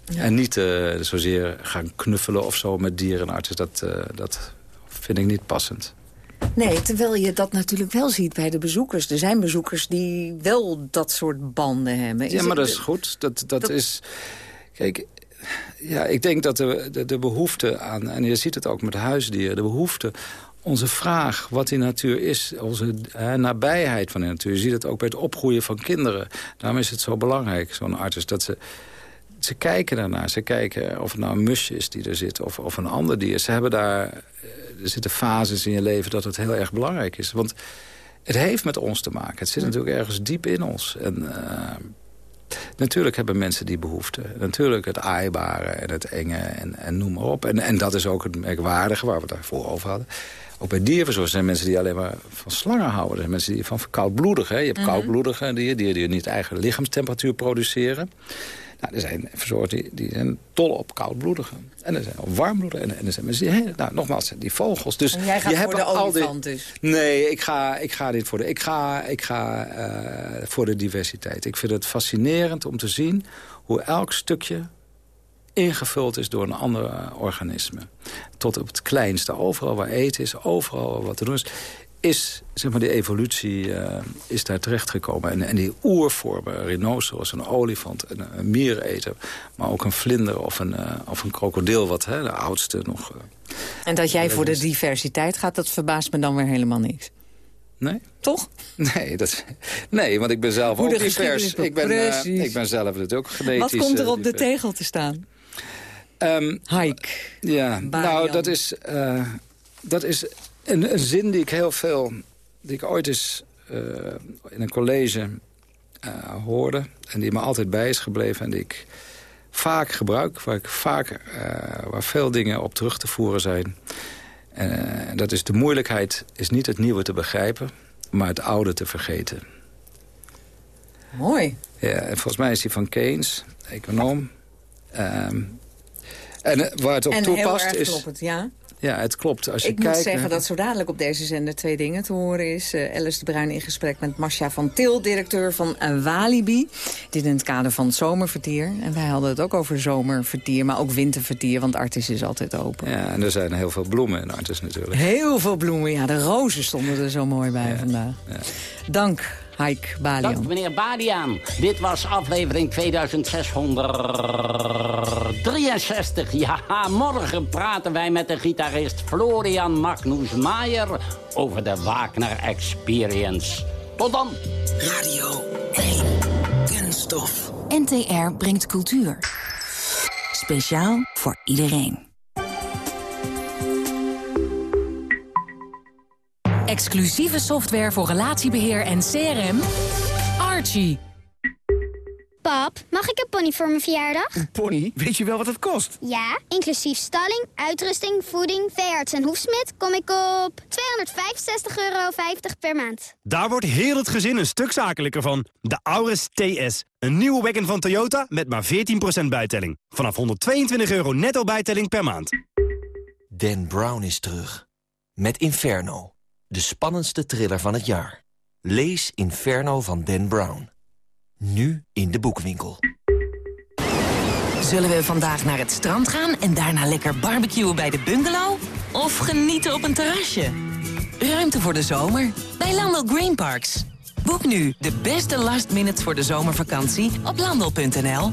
Ja. En niet uh, zozeer gaan knuffelen of zo met dierenartsen. Dat, uh, dat vind ik niet passend. Nee, terwijl je dat natuurlijk wel ziet bij de bezoekers. Er zijn bezoekers die wel dat soort banden hebben. Is ja, maar dat is goed. Dat, dat, dat, is... Kijk, ja, ik denk dat de, de, de behoefte aan... en je ziet het ook met huisdieren. De behoefte onze vraag wat die natuur is, onze uh, nabijheid van de natuur. Je ziet het ook bij het opgroeien van kinderen. Daarom is het zo belangrijk, zo'n arts, dat ze ze kijken daarnaar. Ze kijken of het nou een musje is die er zit of, of een ander dier. Ze hebben daar, er zitten fases in je leven dat het heel erg belangrijk is. Want het heeft met ons te maken. Het zit natuurlijk ergens diep in ons. En uh, natuurlijk hebben mensen die behoefte. Natuurlijk het aaibare en het enge en, en noem maar op. En, en dat is ook het merkwaardige waar we het daarvoor over hadden. Ook bij dierverzorgers zijn mensen die alleen maar van slangen houden. Er zijn mensen die van koudbloedige. Hè? Je hebt mm -hmm. koudbloedige dieren, dieren die niet eigen lichaamstemperatuur produceren. Nou, er zijn verzorgers die, die zijn dol op koudbloedigen. En er zijn op warmbloedigen. En, en er zijn mensen die, nou, nogmaals, die vogels. Dus en jij gaat je voor hebt de die, olifant dus? Nee, ik ga, ik ga niet voor de... Ik ga, ik ga uh, voor de diversiteit. Ik vind het fascinerend om te zien hoe elk stukje ingevuld is door een ander organisme. Tot op het kleinste. Overal waar eten is, overal wat te doen is is, zeg maar, die evolutie uh, is daar terechtgekomen. En, en die oervormen, rhinoceros, een olifant, een, een miereneter... maar ook een vlinder of een, uh, of een krokodil, wat hè, de oudste nog... Uh, en dat jij voor de diversiteit gaat, dat verbaast me dan weer helemaal niks. Nee. Toch? Nee, dat, nee want ik ben zelf ook divers. Ik ben, ik ben zelf natuurlijk ook genetisch... Wat komt er op de tegel te staan? Um, Hike. Ja, Barian. nou, dat is... Dat is een, een, zin die ik heel veel... die ik ooit eens uh, in een college uh, hoorde... en die me altijd bij is gebleven... en die ik vaak gebruik, waar, ik vaak, uh, waar veel dingen op terug te voeren zijn. En dat is de moeilijkheid is niet het nieuwe te begrijpen... maar het oude te vergeten. Mooi. Ja, en volgens mij is die van Keynes, econoom. Um, en waar het op en toepast is... kloppend, ja. Ja, het klopt. Als je ik kijkt, moet zeggen dat zo dadelijk op deze zender twee dingen te horen is. Uh, Alice de Bruin in gesprek met Marcia van Til, directeur van uh, Walibi. Dit in het kader van het zomervertier. En wij hadden het ook over zomervertier, maar ook wintervertier. Want Artis is altijd open. Ja, en er zijn heel veel bloemen in Artis natuurlijk. Heel veel bloemen, ja. De rozen stonden er zo mooi bij ja, vandaag. Ja. Dank, Haik Balian. Dank meneer Badian. Dit was aflevering 63. Ja, morgen praten wij met de gitarist Florian Magnus Maier over de Wagner Experience. Tot dan. Radio 1. Kunststof. NTR brengt cultuur. Speciaal voor iedereen. Exclusieve software voor relatiebeheer en CRM. Archie. Pap, mag ik een pony voor mijn verjaardag? Een pony? Weet je wel wat het kost? Ja, inclusief stalling, uitrusting, voeding, veearts en hoefsmid... kom ik op 265,50 euro per maand. Daar wordt heel het gezin een stuk zakelijker van. De Auris TS. Een nieuwe wagon van Toyota met maar 14% bijtelling. Vanaf 122 euro netto bijtelling per maand. Dan Brown is terug. Met Inferno. De spannendste thriller van het jaar. Lees Inferno van Dan Brown. Nu in de boekwinkel. Zullen we vandaag naar het strand gaan en daarna lekker barbecuen bij de bungalow? Of genieten op een terrasje? Ruimte voor de zomer bij Landel Green Parks. Boek nu de beste last minutes voor de zomervakantie op landel.nl.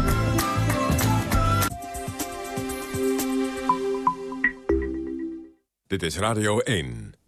Dit is Radio 1.